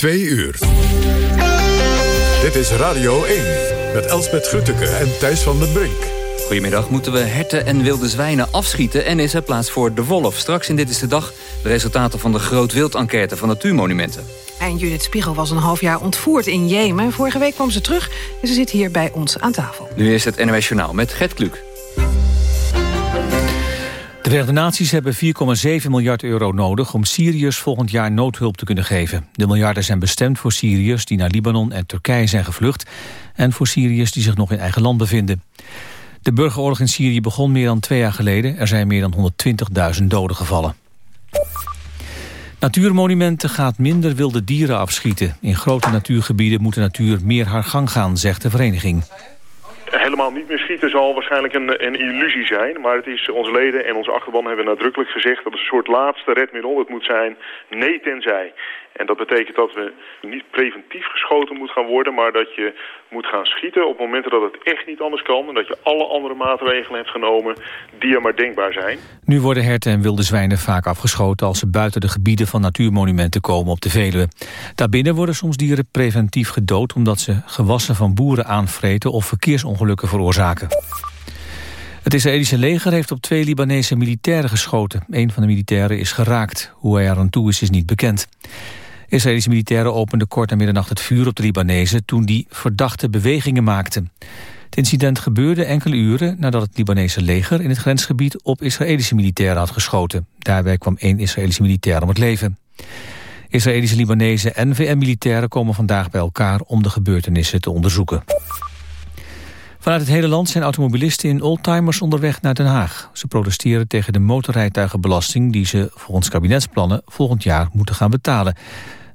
Twee uur. Dit is Radio 1 met Elsbeth Grutteke en Thijs van den Brink. Goedemiddag. Moeten we herten en wilde zwijnen afschieten... en is er plaats voor de wolf? Straks in Dit is de Dag de resultaten van de groot-wild-enquête van Natuurmonumenten. En Judith Spiegel was een half jaar ontvoerd in Jemen. Vorige week kwam ze terug en ze zit hier bij ons aan tafel. Nu is het NOS Journaal met Gert Kluk. De Verenigde Naties hebben 4,7 miljard euro nodig... om Syriërs volgend jaar noodhulp te kunnen geven. De miljarden zijn bestemd voor Syriërs die naar Libanon en Turkije zijn gevlucht... en voor Syriërs die zich nog in eigen land bevinden. De burgeroorlog in Syrië begon meer dan twee jaar geleden. Er zijn meer dan 120.000 doden gevallen. Natuurmonumenten gaat minder wilde dieren afschieten. In grote natuurgebieden moet de natuur meer haar gang gaan, zegt de vereniging helemaal niet meer schieten zal waarschijnlijk een, een illusie zijn. Maar het is onze leden en onze achterban hebben nadrukkelijk gezegd... dat het een soort laatste redmiddel. Het moet zijn nee tenzij. En dat betekent dat we niet preventief geschoten moet gaan worden... maar dat je moet gaan schieten op momenten dat het echt niet anders kan... en dat je alle andere maatregelen hebt genomen die er maar denkbaar zijn. Nu worden herten en wilde zwijnen vaak afgeschoten... als ze buiten de gebieden van natuurmonumenten komen op de Veluwe. Daarbinnen worden soms dieren preventief gedood... omdat ze gewassen van boeren aanvreten of verkeersongelukken veroorzaken. Het Israëlische leger heeft op twee Libanese militairen geschoten. Een van de militairen is geraakt. Hoe hij er aan toe is, is niet bekend. Israëlische militairen openden kort na middernacht het vuur op de Libanezen... toen die verdachte bewegingen maakten. Het incident gebeurde enkele uren nadat het Libanese leger... in het grensgebied op Israëlische militairen had geschoten. Daarbij kwam één Israëlische militair om het leven. Israëlische Libanezen en VN-militairen komen vandaag bij elkaar... om de gebeurtenissen te onderzoeken. Vanuit het hele land zijn automobilisten in oldtimers onderweg naar Den Haag. Ze protesteren tegen de motorrijtuigenbelasting... die ze volgens kabinetsplannen volgend jaar moeten gaan betalen.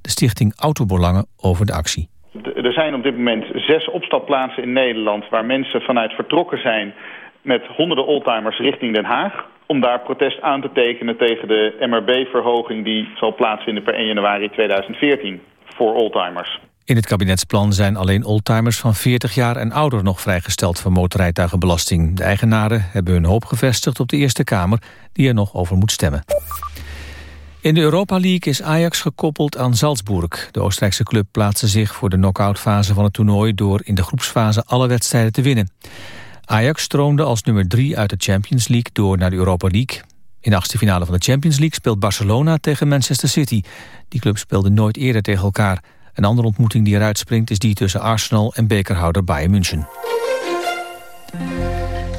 De stichting Autobelangen over de actie. Er zijn op dit moment zes opstapplaatsen in Nederland... waar mensen vanuit vertrokken zijn met honderden oldtimers richting Den Haag... om daar protest aan te tekenen tegen de MRB-verhoging... die zal plaatsvinden per 1 januari 2014 voor oldtimers. In het kabinetsplan zijn alleen oldtimers van 40 jaar en ouder nog vrijgesteld van motorrijtuigenbelasting. De eigenaren hebben hun hoop gevestigd op de Eerste Kamer, die er nog over moet stemmen. In de Europa League is Ajax gekoppeld aan Salzburg. De Oostenrijkse club plaatste zich voor de knock-outfase van het toernooi... door in de groepsfase alle wedstrijden te winnen. Ajax stroomde als nummer 3 uit de Champions League door naar de Europa League. In de achtste finale van de Champions League speelt Barcelona tegen Manchester City. Die club speelde nooit eerder tegen elkaar. Een andere ontmoeting die eruit springt is die tussen Arsenal en bekerhouder Bayern München.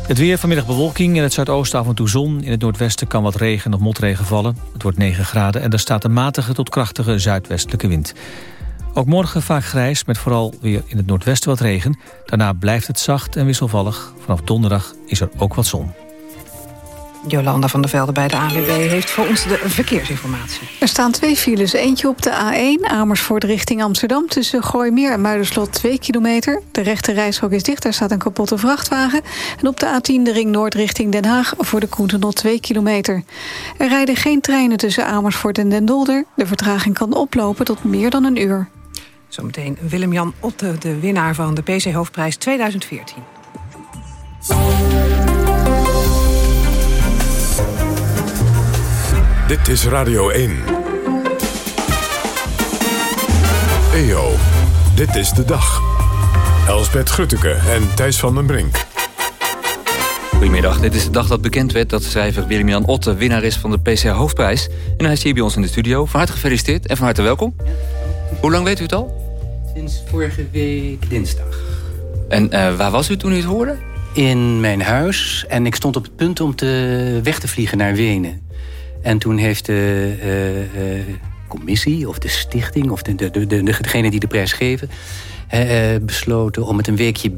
Het weer vanmiddag bewolking, in het zuidoosten af en toe zon. In het noordwesten kan wat regen of motregen vallen. Het wordt 9 graden en er staat een matige tot krachtige zuidwestelijke wind. Ook morgen vaak grijs, met vooral weer in het noordwesten wat regen. Daarna blijft het zacht en wisselvallig. Vanaf donderdag is er ook wat zon. Jolanda van der Velde bij de ANWB heeft voor ons de verkeersinformatie. Er staan twee files. Eentje op de A1 Amersfoort richting Amsterdam... tussen Gooimeer en Muiderslot 2 kilometer. De rechte reishok is dicht, daar staat een kapotte vrachtwagen. En op de A10 de ring Noord richting Den Haag... voor de Koentenot 2 kilometer. Er rijden geen treinen tussen Amersfoort en Den Dolder. De vertraging kan oplopen tot meer dan een uur. Zometeen Willem-Jan Otte, de winnaar van de PC Hoofdprijs 2014. Dit is Radio 1. EO, dit is de dag. Elsbeth Grutteke en Thijs van den Brink. Goedemiddag, dit is de dag dat bekend werd dat schrijver Willem-Jan Otte winnaar is van de PC Hoofdprijs. En hij is hier bij ons in de studio. Van harte gefeliciteerd en van harte welkom. Hoe lang weet u het al? Sinds vorige week dinsdag. En uh, waar was u toen u het hoorde? In mijn huis. En ik stond op het punt om te weg te vliegen naar Wenen. En toen heeft de uh, uh, commissie of de stichting... of de, de, de, de, degene die de prijs geven... Uh, besloten om het een weekje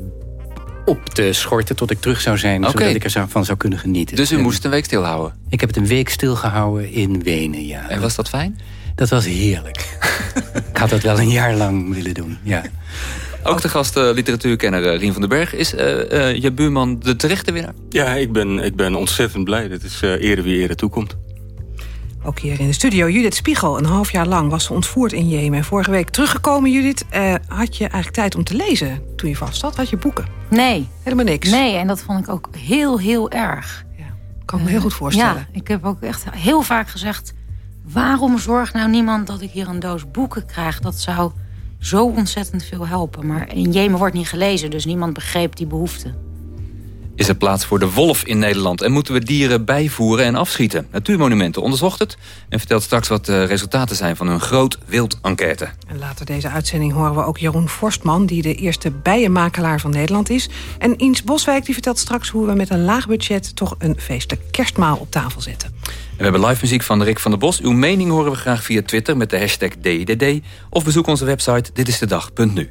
op te schorten tot ik terug zou zijn... zodat ik ervan zou kunnen genieten. Dus u en moest een week stilhouden? Ik heb het een week stilgehouden in Wenen, ja. En was dat fijn? Dat was heerlijk. ik had dat wel een jaar lang willen doen, ja. Ook de gast uh, literatuurkenner Rien van den Berg. Is uh, uh, je buurman de terechte winnaar? Ja, ik ben, ik ben ontzettend blij. Dit is ere wie ere toekomt. Ook hier in de studio Judith Spiegel. Een half jaar lang was ze ontvoerd in Jemen. Vorige week teruggekomen, Judith. Uh, had je eigenlijk tijd om te lezen toen je vast zat? Had je boeken? Nee. Helemaal niks? Nee, en dat vond ik ook heel, heel erg. Ja, kan ik me heel goed voorstellen. Ja, ik heb ook echt heel vaak gezegd... waarom zorgt nou niemand dat ik hier een doos boeken krijg? Dat zou zo ontzettend veel helpen. Maar in Jemen wordt niet gelezen, dus niemand begreep die behoefte. Is er plaats voor de wolf in Nederland en moeten we dieren bijvoeren en afschieten? Natuurmonumenten onderzocht het en vertelt straks wat de resultaten zijn van hun groot wild enquête. En later deze uitzending horen we ook Jeroen Forstman... die de eerste bijenmakelaar van Nederland is. En Iens Boswijk die vertelt straks hoe we met een laag budget... toch een feestelijk kerstmaal op tafel zetten. En we hebben live muziek van Rick van der Bos. Uw mening horen we graag via Twitter met de hashtag DDD... of bezoek onze website ditistedag.nu.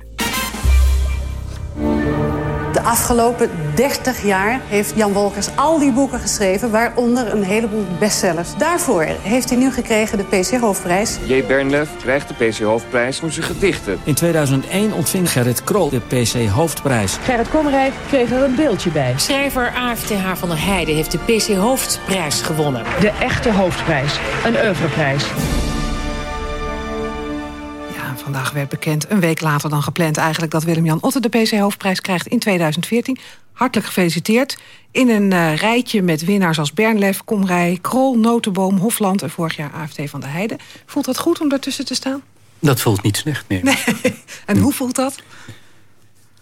De afgelopen 30 jaar heeft Jan Wolkers al die boeken geschreven... waaronder een heleboel bestsellers. Daarvoor heeft hij nu gekregen de PC Hoofdprijs. J. Bernlef krijgt de PC Hoofdprijs voor zijn gedichten. In 2001 ontving Gerrit Krol de PC Hoofdprijs. Gerrit Komrijk kreeg er een beeldje bij. Schrijver AFTH van der Heijden heeft de PC Hoofdprijs gewonnen. De echte hoofdprijs, een oeuvreprijs. Vandaag werd bekend, een week later dan gepland eigenlijk... dat Willem-Jan Otte de PC-hoofdprijs krijgt in 2014. Hartelijk gefeliciteerd. In een uh, rijtje met winnaars als Bernlef, Komrij, Krol, Notenboom, Hofland... en vorig jaar AFT van de Heide. Voelt dat goed om daartussen te staan? Dat voelt niet slecht, nee. nee. En hoe voelt dat?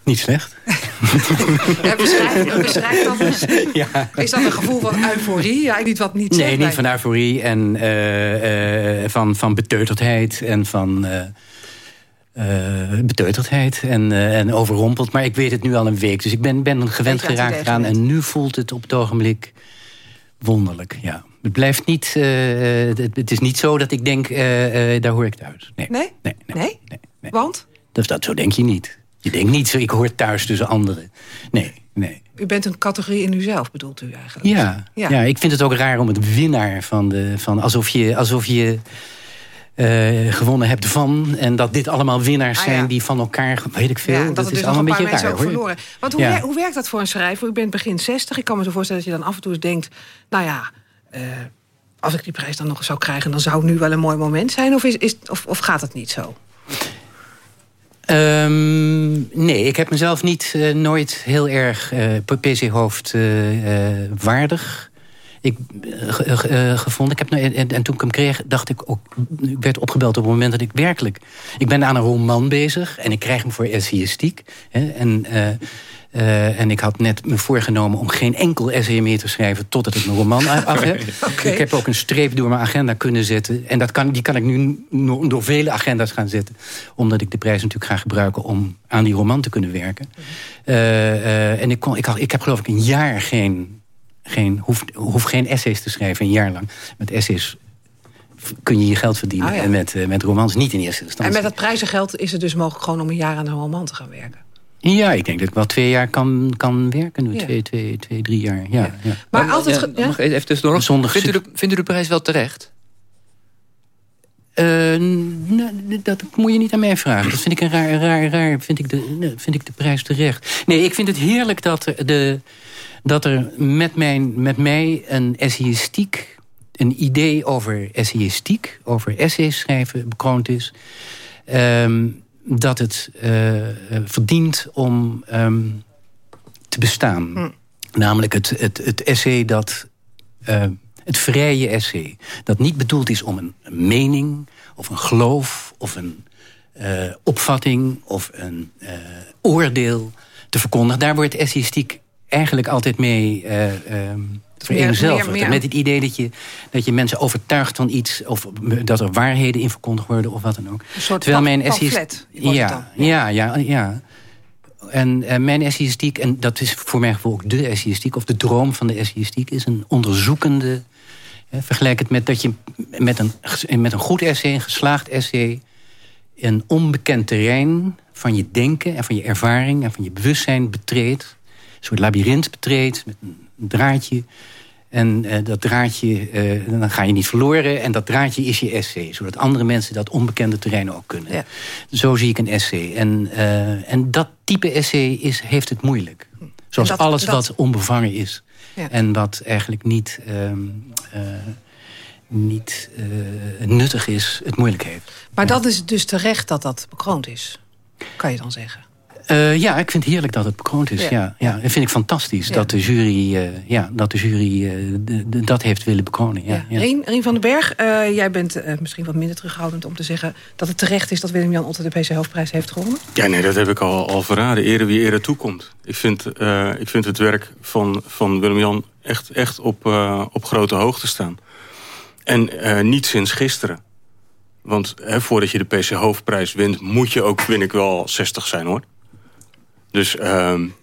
Niet slecht. ja, beschrijf, beschrijf dat eens. Ja. Is dat een gevoel van euforie? Ja, niet wat niet Nee, niet van euforie en uh, uh, van, van beteuterdheid en van... Uh, beteuterdheid en, uh, en overrompeld. Maar ik weet het nu al een week. Dus ik ben, ben gewend geraakt eraan. En nu voelt het op het ogenblik wonderlijk. Ja. Het blijft niet... Uh, het, het, is niet zo dat ik denk, daar hoor ik thuis. Nee? Nee? Nee? nee, nee, nee. Want? Dus dat, zo denk je niet. Je denkt niet zo, ik hoor thuis tussen anderen. Nee, nee. U bent een categorie in uzelf, bedoelt u eigenlijk? Ja, ja. ja ik vind het ook raar om het winnaar van de... Van, alsof je... Alsof je uh, gewonnen hebt van. En dat dit allemaal winnaars zijn ah, ja. die van elkaar, weet ik veel. Ja, dat, dat is dus allemaal een beetje. Hoor. Verloren. Want hoe, ja. hoe werkt dat voor een schrijver? U bent begin 60. Ik kan me zo voorstellen dat je dan af en toe eens denkt... nou ja, uh, als ik die prijs dan nog zou krijgen... dan zou het nu wel een mooi moment zijn. Of, is, is, of, of gaat het niet zo? Um, nee, ik heb mezelf niet uh, nooit heel erg PC-hoofd waardig ik, uh, gevonden. Ik heb, en, en, toen ik hem kreeg, dacht ik ook... Ik werd opgebeld op het moment dat ik werkelijk... Ik ben aan een roman bezig en ik krijg hem voor essayistiek. Hè, en, uh, en ik had net me voorgenomen om geen enkel essay meer te schrijven... totdat ik mijn roman af heb. okay. Ik heb ook een streep door mijn agenda kunnen zetten. En dat kan, die kan ik nu door vele agenda's gaan zetten. Omdat ik de prijs natuurlijk ga gebruiken om aan die roman te kunnen werken. en ik, kon, ik, had, ik heb geloof ik een jaar geen geen, hoef, hoef geen essays te schrijven een jaar lang. Met essays kun je je geld verdienen. Oh ja. En met, uh, met romans niet in eerste instantie. En met dat prijzengeld is het dus mogelijk gewoon om een jaar aan een roman te gaan werken? Ja, ik denk dat ik wel twee jaar kan, kan werken. Ja. Twee, twee, twee, drie jaar. Ja, ja. ja. Maar, maar altijd... Ja, mag even tussendoor. Zonder vindt, u de, vindt u de prijs wel terecht? Uh, nou, dat moet je niet aan mij vragen. Dat vind ik een raar, raar, raar. Vind ik de, vind ik de prijs terecht. Nee, ik vind het heerlijk dat de, dat er met, mijn, met mij een essayistiek... een idee over essayistiek, over essays schrijven bekroond is... Um, dat het uh, verdient om um, te bestaan. Hm. Namelijk het, het, het essay dat... Uh, het vrije essay. Dat niet bedoeld is om een, mening of een geloof of een uh, opvatting of een uh, oordeel te verkondigen. Daar wordt essayistiek eigenlijk altijd mee uh, um, vereenzelvigd. Met het idee dat je, dat je mensen overtuigt van iets... of dat er waarheden in verkondigd worden of wat dan ook. Een soort Terwijl mijn essayistiek... Ja, ja, ja, ja. En uh, mijn essayistiek, en dat is voor mijn gevoel ook de essayistiek... of de droom van de essayistiek, is een onderzoekende... Hè, vergelijk het met dat je met een, met een goed essay, een geslaagd essay... een onbekend terrein van je denken en van je ervaring... en van je bewustzijn betreedt. Een soort labyrint betreedt met een draadje... En uh, dat draadje, uh, dan ga je niet verloren. En dat draadje is je essay. Zodat andere mensen dat onbekende terrein ook kunnen. Ja. Zo zie ik een essay. En, uh, en dat type essay is, heeft het moeilijk. Zoals dat, alles dat... wat onbevangen is. Ja. En wat eigenlijk niet, um, niet nuttig is, het moeilijk heeft. Maar ja. dat is dus terecht dat dat bekroond is. Kan je dan zeggen? Uh, ja, ik vind het heerlijk dat het bekroond is. Ja. Ja, Dat vind ik fantastisch dat de jury, uh, ja, dat, de jury uh, de, de, dat heeft willen bekronen. Ja, ja. Rien, Rien van den Berg, jij bent misschien wat minder terughoudend om te zeggen... dat het terecht is dat Willem-Jan Otter de PC Hoofdprijs heeft gewonnen? Ja, nee, dat heb ik al, al verraden. Ere wie ere toekomt. Ik vind, ik vind het werk van, van Willem-Jan echt, echt op, op grote hoogte staan. En niet sinds gisteren. Want hè, voordat je de PC Hoofdprijs wint... moet je ook, vind ik wel, 60 zijn, hoor. Dus... Um,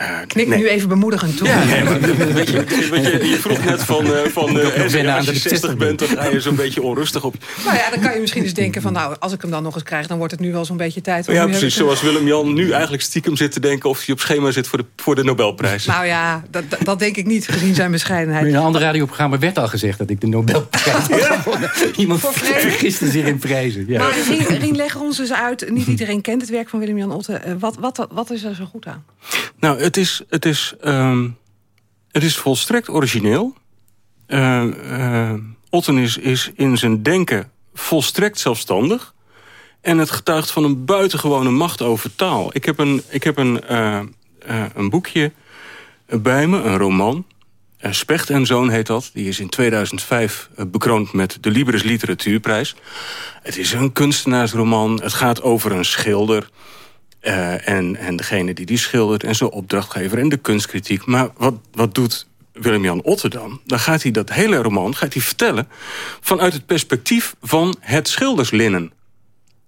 uh, Knik nee. nu even bemoedigend toe. Ja, nee, maar, weet je, je, je, vroeg net van, uh, van uh, als je 60 bent, dan ga je zo'n beetje onrustig op. Nou ja, dan kan je misschien eens denken van, nou, als ik hem dan nog eens krijg, dan wordt het nu wel zo'n beetje tijd. Ja, precies. Zoals Willem-Jan nu eigenlijk stiekem zit te denken of hij op schema zit voor de, voor de Nobelprijs. Nou ja, dat, dat denk ik niet, gezien zijn bescheidenheid. In een ander radioprogramma werd al gezegd dat ik de Nobelprijs ja. Iemand vergiste zich in prijzen. Ja. Maar Rien, Rien, leg ons eens uit, niet iedereen kent het werk van Willem-Jan Otte. Wat, wat, wat is er zo goed aan? Nou, het is, het is, um, het is volstrekt origineel. Uh, uh, Otten is, is in zijn denken volstrekt zelfstandig. En het getuigt van een buitengewone macht over taal. Ik heb een, ik heb een, uh, een boekje bij me, een roman. Specht en Zoon heet dat. Die is in 2005 bekroond met de Libris Literatuurprijs. Het is een kunstenaarsroman. Het gaat over een schilder uh, en, en degene die die schildert en zijn opdrachtgever en de kunstkritiek. Maar wat, wat doet Willem-Jan Otter dan? Dan gaat hij dat hele roman gaat hij vertellen vanuit het perspectief van het schilderslinnen.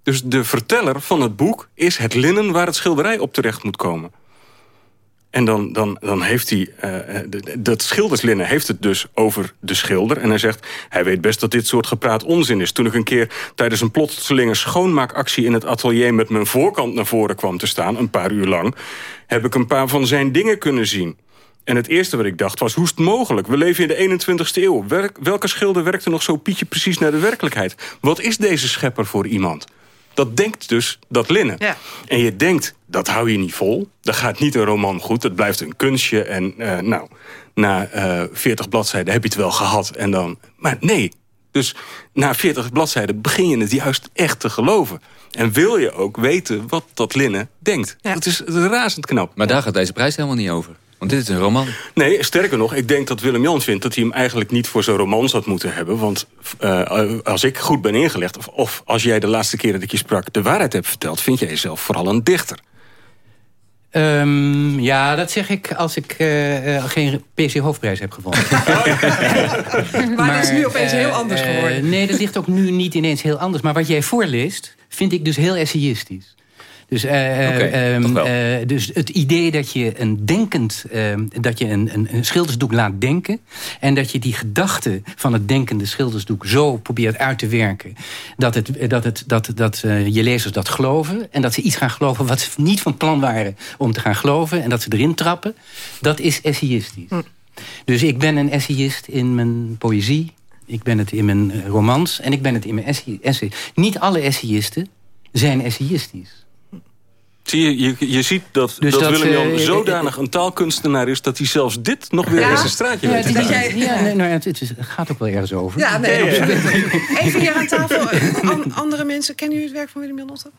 Dus de verteller van het boek is het linnen waar het schilderij op terecht moet komen. En dan, dan, dan heeft hij, uh, dat schilderslinnen heeft het dus over de schilder. En hij zegt, hij weet best dat dit soort gepraat onzin is. Toen ik een keer tijdens een plotselinge schoonmaakactie in het atelier... met mijn voorkant naar voren kwam te staan, een paar uur lang... heb ik een paar van zijn dingen kunnen zien. En het eerste wat ik dacht was, hoe is het mogelijk? We leven in de 21ste eeuw. welke schilder werkte nog zo pietje precies naar de werkelijkheid? Wat is deze schepper voor iemand? Dat denkt dus dat linnen. Ja. En je denkt, dat hou je niet vol. Dat gaat niet een roman goed. Het blijft een kunstje. En uh, nou, na uh, eh, 40 bladzijden heb je het wel gehad. En dan, maar nee. Dus na 40 bladzijden begin je het juist echt te geloven. En wil je ook weten wat dat linnen denkt. Ja. Dat, is, dat is razend knap. Maar daar gaat deze prijs helemaal niet over. Want dit is een roman. Nee, sterker nog, ik denk dat Willem-Jan vindt... dat hij hem eigenlijk niet voor zijn roman had moeten hebben. Want uh, als ik goed ben ingelegd... Of, of, als jij de laatste keer dat ik je sprak de waarheid hebt verteld... vind jij jezelf vooral een dichter. Um, ja, dat zeg ik als ik uh, geen PC-hoofdprijs heb gewonnen. maar, maar dat is nu opeens heel anders geworden. nee, dat ligt ook nu niet ineens heel anders. Maar wat jij voorleest, vind ik dus heel essayistisch. Dus, uh, dus het idee dat je een denkend, ehm, dat je een, een, een, schildersdoek laat denken. En dat je die gedachte van het denkende schildersdoek zo probeert uit te werken. Dat, het, dat, het, dat, dat je lezers dat geloven. En dat ze iets gaan geloven wat ze niet van plan waren om te gaan geloven. En dat ze erin trappen. Dat is essayistisch. Hm. Dus ik ben een essayist in mijn poëzie. Ik ben het in mijn romans. En ik ben het in mijn essay. Niet alle essayisten zijn essayistisch. Zie je, je, je ziet dat, dus dat, Willem-Jan uh, zodanig een taalkunstenaar is... dat hij zelfs dit nog weer ja? in zijn straatje ja, weet jij, ja, nee, nou, het, het, gaat ook wel ergens over. Ja, nee, Even hier aan tafel. An, andere mensen, kennen jullie het werk van Willem-Jan Otter?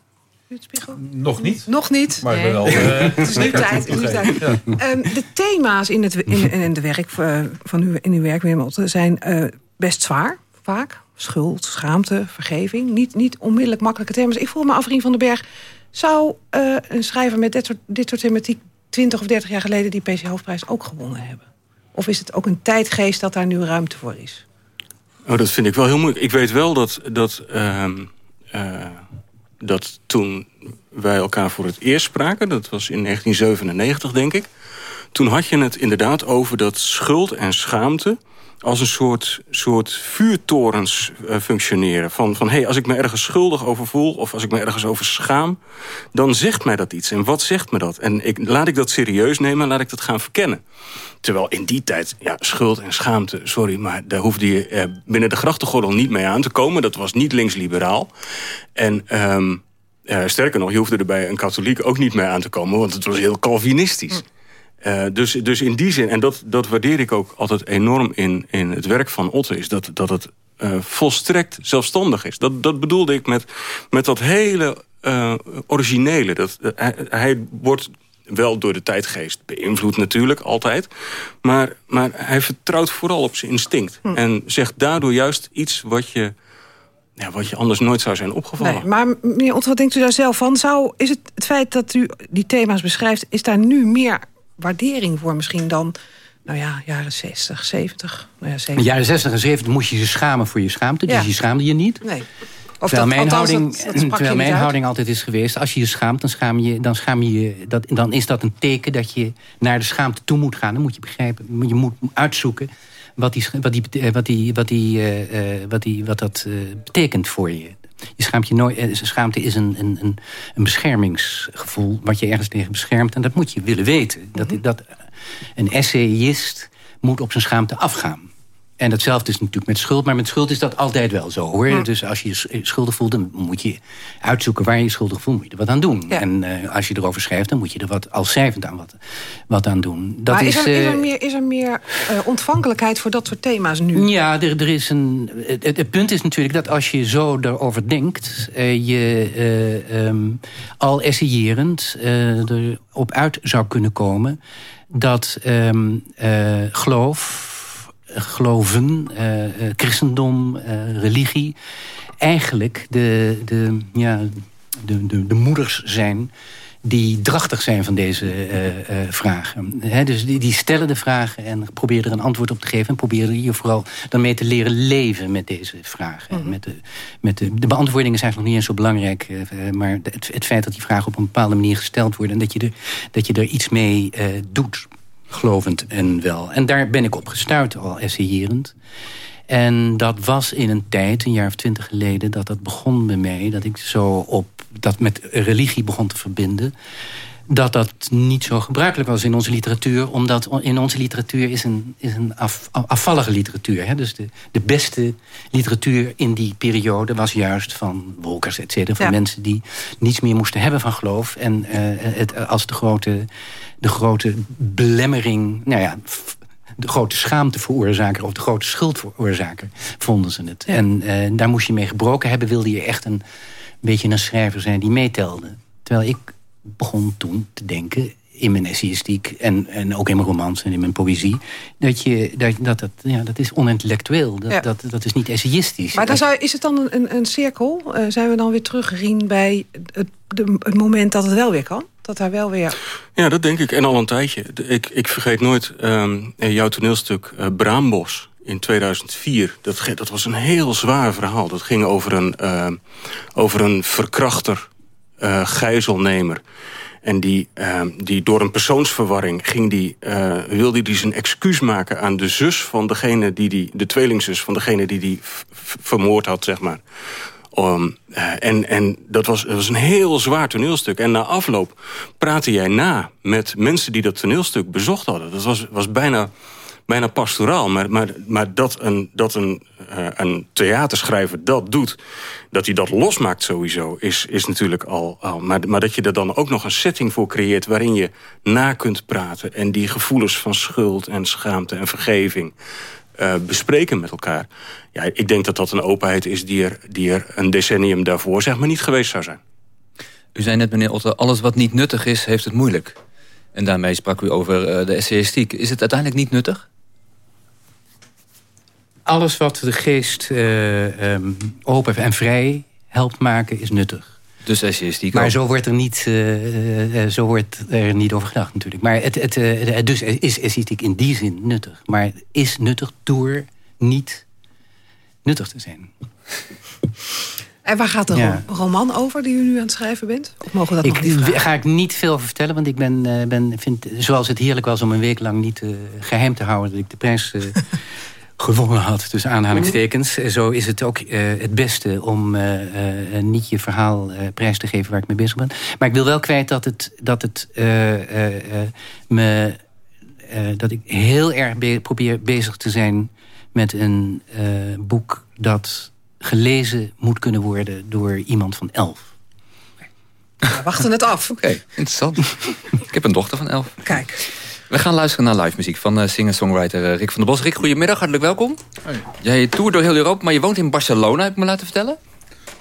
Nog niet. Nog niet. Maar nee. wel, uh, het is nu tijd. Is nu tijd. Ja. Um, de thema's in het in, in de werk uh, van uw, in uw werk, Willem Otter, zijn uh, best zwaar, vaak. Schuld, schaamte, vergeving. Niet, niet onmiddellijk makkelijke thema's. Ik voel me af, Rien van den Berg zou uh, een schrijver met dit soort, dit soort thematiek... 20 of 30 jaar geleden die PC Hoofdprijs ook gewonnen hebben? Of is het ook een tijdgeest dat daar nu ruimte voor is? Oh, dat vind ik wel heel moeilijk. Ik weet wel dat, dat, uh, uh, dat toen wij elkaar voor het eerst spraken... dat was in 1997, denk ik... toen had je het inderdaad over dat schuld en schaamte als een soort, soort vuurtorens uh, functioneren. Van, van hey, als ik me ergens schuldig over voel... of als ik me ergens over schaam... dan zegt mij dat iets. En wat zegt me dat? En ik, laat ik dat serieus nemen en laat ik dat gaan verkennen. Terwijl in die tijd, ja, schuld en schaamte... sorry, maar daar hoefde je uh, binnen de grachtengordel niet mee aan te komen. Dat was niet linksliberaal. En... Um, uh, sterker nog, je hoefde er bij een katholiek ook niet mee aan te komen... want het was heel Calvinistisch. Hm. Uh, dus, dus in die zin, en dat, dat waardeer ik ook altijd enorm in, in het werk van Otte... is dat, dat het uh, volstrekt zelfstandig is. Dat, dat bedoelde ik met, met dat hele uh, originele. Dat, hij, hij wordt wel door de tijdgeest beïnvloed natuurlijk, altijd. Maar, maar hij vertrouwt vooral op zijn instinct. Hm. En zegt daardoor juist iets wat je, ja, wat je anders nooit zou zijn opgevallen. Nee, maar meneer Ott, wat denkt u daar zelf van? Zou, is het, het feit dat u die thema's beschrijft... is daar nu meer waardering voor misschien dan... Nou ja, jaren 60, 70. Nou ja, 70. In de jaren 60 en 70 moest je je schamen voor je schaamte. Dus je schaamde je niet. Nee. Of terwijl mijn, houding, terwijl mijn houding altijd is geweest... als je je schaamt, dan, schaam je, dan, schaam je, dat, dan is dat een teken dat je naar de schaamte toe moet gaan. Dan moet je begrijpen, je moet uitzoeken wat, die, wat, die, wat, die, wat, die, uh, wat, die, wat dat uh, betekent voor je. Je schaamt je nooit, schaamte is een, een, een, een beschermingsgevoel... wat je ergens tegen beschermt. En dat moet je willen weten. Dat, mhm. dat, een essayist moet op zijn schaamte afgaan. En datzelfde is natuurlijk met schuld. Maar met schuld is dat altijd wel zo, hoor. Dus als je je schuldig voelt, dan moet je uitzoeken... waar je je schuldig voelt, moet je er wat aan doen. En uh, als je erover schrijft, dan moet je er wat als schrijvend aan wat, wat aan doen. Dat maar is, er, is er eh, meer, is er meer uh, ontvankelijkheid voor dat soort thema's nu? Ja, er, er is een... Het, het, punt is natuurlijk dat als je zo erover denkt... je um, al essayerend erop uit zou kunnen komen... dat um, geloof geloven, uh, christendom, uh, religie... eigenlijk de, de, ja, de, de, de moeders zijn die drachtig zijn van deze uh, vragen. dus die, die, stellen de vragen en proberen er een antwoord op te geven... en proberen je vooral daarmee te leren leven met deze vragen. Mm met de, met de, de beantwoordingen zijn nog niet eens zo belangrijk... Uh, maar het, het, feit dat die vragen op een bepaalde manier gesteld worden... en dat je er, dat je er iets mee doet gelovend en wel. En daar ben ik op gestuurd al essayerend. En dat was in een tijd, een jaar of twintig geleden... dat dat begon bij mij, dat ik zo op dat met religie begon te verbinden dat dat niet zo gebruikelijk was in onze literatuur. Omdat in onze literatuur is een, is een af, afvallige literatuur. Hè? Dus de, de beste literatuur in die periode was juist van wolkers, et cetera. Van mensen die niets meer moesten hebben van geloof. En uh, het, als de grote, de grote belemmering... Nou ja, de grote schaamte veroorzaker of de grote schuld veroorzaker, vonden ze het. En uh, daar moest je mee gebroken hebben, wilde je echt een beetje een schrijver zijn die meetelde. Terwijl ik begon toen te denken in mijn essayistiek en, en ook in mijn romans en in mijn poëzie... dat, je, dat, dat, dat, ja, dat is onintellectueel, dat, dat, dat is niet essayistisch. Maar dan zou, is het dan een, een cirkel? Uh, zijn we dan weer teruggerien bij het, de, het moment dat het wel weer kan? Dat daar wel weer... Ja, dat denk ik. En al een tijdje. Ik, ik vergeet nooit um, jouw toneelstuk uh, Braambos in 2004. Dat, dat was een heel zwaar verhaal. Dat ging over een, uh, over een verkrachter uh, gijzelnemer. En die, uh, die door een persoonsverwarring ging die, uh, wilde die zijn excuus maken aan de zus van degene die die, de tweelingzus van degene die die vermoord had, zeg maar. En en dat, was, dat was een heel zwaar toneelstuk. En na afloop praatte jij na met mensen die dat toneelstuk bezocht hadden. Dat was, was bijna bijna pastoraal. Maar, maar, maar dat, een, dat een, uh, een theaterschrijver dat doet... dat hij dat losmaakt sowieso, is, is natuurlijk al... al maar, maar dat je er dan ook nog een setting voor creëert... waarin je na kunt praten... en die gevoelens van schuld en schaamte en vergeving... Uh, bespreken met elkaar. Ja, ik denk dat dat een openheid is die er, die er een decennium daarvoor zeg maar niet geweest zou zijn. U zei net, meneer Otte, alles wat niet nuttig is, heeft het moeilijk. En daarmee sprak u over uh, de essayistiek. Is het uiteindelijk niet nuttig? Alles wat de geest uh, um, open en vrij helpt maken, is nuttig. Dus essayistiek Maar zo wordt, er niet, uh, zo wordt er niet over gedacht natuurlijk. Maar het, het, uh, dus is essayistiek in die zin nuttig. Maar is nuttig door niet nuttig te zijn. En waar gaat de ja. roman over die u nu aan het schrijven bent? Of mogen dat ik, nog niet Ga ik niet veel over vertellen, want ik ben, ben, vind, zoals het heerlijk was om een week lang niet geheim te houden dat ik de prijs gewonnen had, tussen aanhalingstekens. Mhm. Zo is het ook uh, het beste om uh, uh, niet je verhaal prijs te geven waar ik mee bezig ben. Maar ik wil wel kwijt dat het, dat het me... dat ik heel erg be probeer bezig te zijn met een boek... dat gelezen moet kunnen worden door iemand van elf. We wachten het af. Oké, okay, interessant. ik heb een dochter van elf. Kijk. We gaan luisteren naar live muziek van uh, singer-songwriter uh, Rick van der Bos. Rick, goedemiddag, hartelijk welkom. Hoi. Jij toert door heel Europa, maar je woont in Barcelona, heb ik me laten vertellen.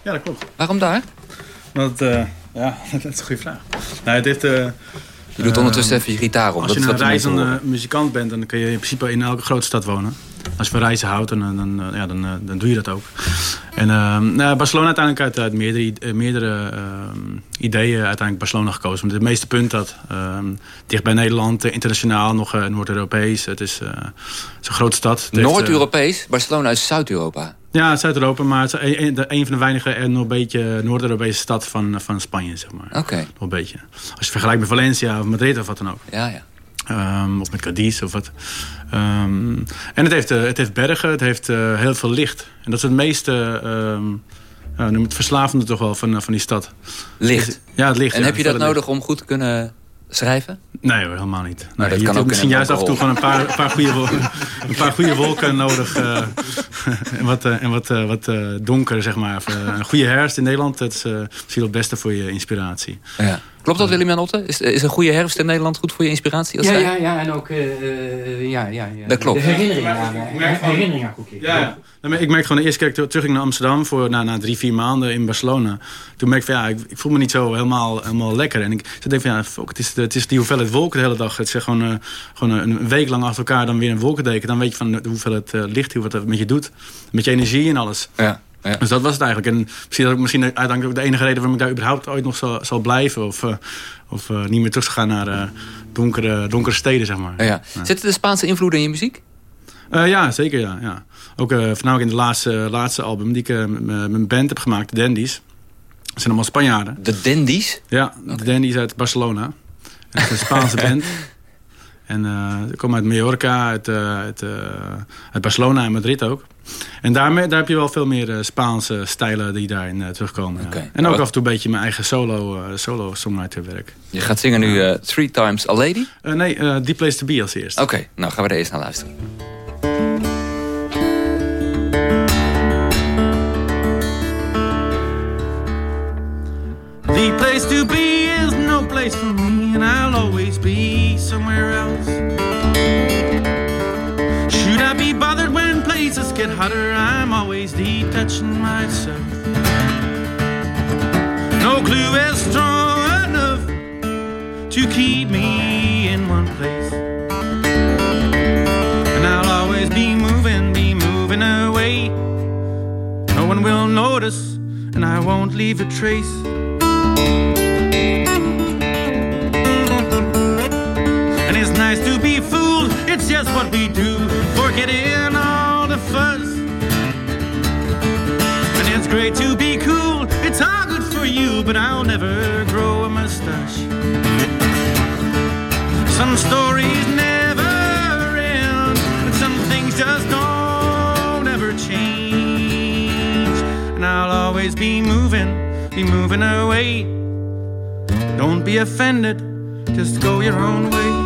Ja, dat klopt. Waarom daar? Omdat uh, Ja, dat is een goede vraag. Nou, het heeft, uh, je doet ondertussen even je gitaar op. Als je een reizende muzikant bent, dan kun je in principe in elke grote stad wonen. Als je van reizen houdt, dan, dan, ja, dan, dan doe je dat ook. En uh, nou, Barcelona uiteindelijk uit, uit meerdere, meerdere uh, ideeën uiteindelijk Barcelona gekozen. Want het meeste punt dat uh, dicht bij Nederland, internationaal, nog Noord-Europees. Het is, het is een grote stad. Noord-Europees? Barcelona is Zuid-Europa? Ja, Zuid-Europa, maar het is een, een, van de weinige en nog een beetje Noord-Europese stad van, van Spanje, zeg maar. Oké. Okay. Nog een beetje. Als je vergelijkt met Valencia of Madrid of wat dan ook. Ja, ja. Um, of met Cadiz of wat. Um, en het heeft, uh, het heeft bergen, het heeft uh, heel veel licht. En dat is het meeste, um, uh, noem het verslavende toch wel van, van die stad. Licht? Ja, het licht. En ja, heb je dat nodig om goed te kunnen schrijven? Nee hoor, helemaal niet. Nee, dat kan ook misschien juist af en toe gewoon een paar, een paar, goede, wolken, een paar goede wolken nodig. En wat, en wat, wat donker, zeg maar. een goede herfst in Nederland, dat is misschien het beste voor je inspiratie. Ja. Klopt dat, Willem-Jan Otte? Is, is een goede herfst in Nederland goed voor je inspiratie? Als ja, ja, ja, en ook uh, ja, ja, ja. Dat klopt. De herinneringen aan, herinneringen aan Ja, ja. Ik merkte gewoon de eerste keer dat ik terug ging naar Amsterdam... voor na, na drie, vier maanden in Barcelona. Toen merkte ik van ja, ik, ik voel me niet zo helemaal, helemaal lekker. En ik denk van ja, fuck, het, is, het is die hoeveelheid wolken de hele dag. Het is gewoon, uh, gewoon een week lang achter elkaar dan weer een wolkendeken. Dan weet je van de hoeveelheid uh, licht, wat het met je doet. Met je energie en alles. Ja. Ja. Dus dat was het eigenlijk. En misschien, dat misschien uiteindelijk ook de enige reden waarom ik daar überhaupt ooit nog zal, zal blijven. Of, uh, of uh, niet meer terug gaan naar uh, donkere, donkere steden, zeg maar. Ja, ja. Zitten de Spaanse invloeden in je muziek? ja, zeker ja. ja. Ook voornamelijk in de laatste, laatste album die ik met mijn band heb gemaakt, de Dandies. Dat zijn allemaal Spanjaarden. De Dandies? Ja, de okay. Dandies uit Barcelona. Het is een Spaanse band. En uh, ik kom uit Mallorca, uit, uit, uit, Barcelona en Madrid ook. En daarmee, daar heb je wel veel meer Spaanse stijlen die daarin terugkomen. Okay. Ja. En ook af en toe een beetje mijn eigen solo, solo songwriter werk. Je gaat zingen nu Three Times a Lady? nee, The Place to Be als eerst. Oké, okay, nou gaan we er eerst naar luisteren. The place to be is no place for me, and I'll always be somewhere else. Get hotter? I'm always detaching myself. No clue is strong enough to keep me in one place. And I'll always be moving, be moving away. No one will notice, and I won't leave a trace. And it's nice to be fooled, it's just what we do, forgetting all the fuss. And it's great to be cool, it's all good for you, but I'll never grow a mustache. Some stories never end, and some things just don't ever change. And I'll always be moving be moving away. Don't be offended, just go your own way.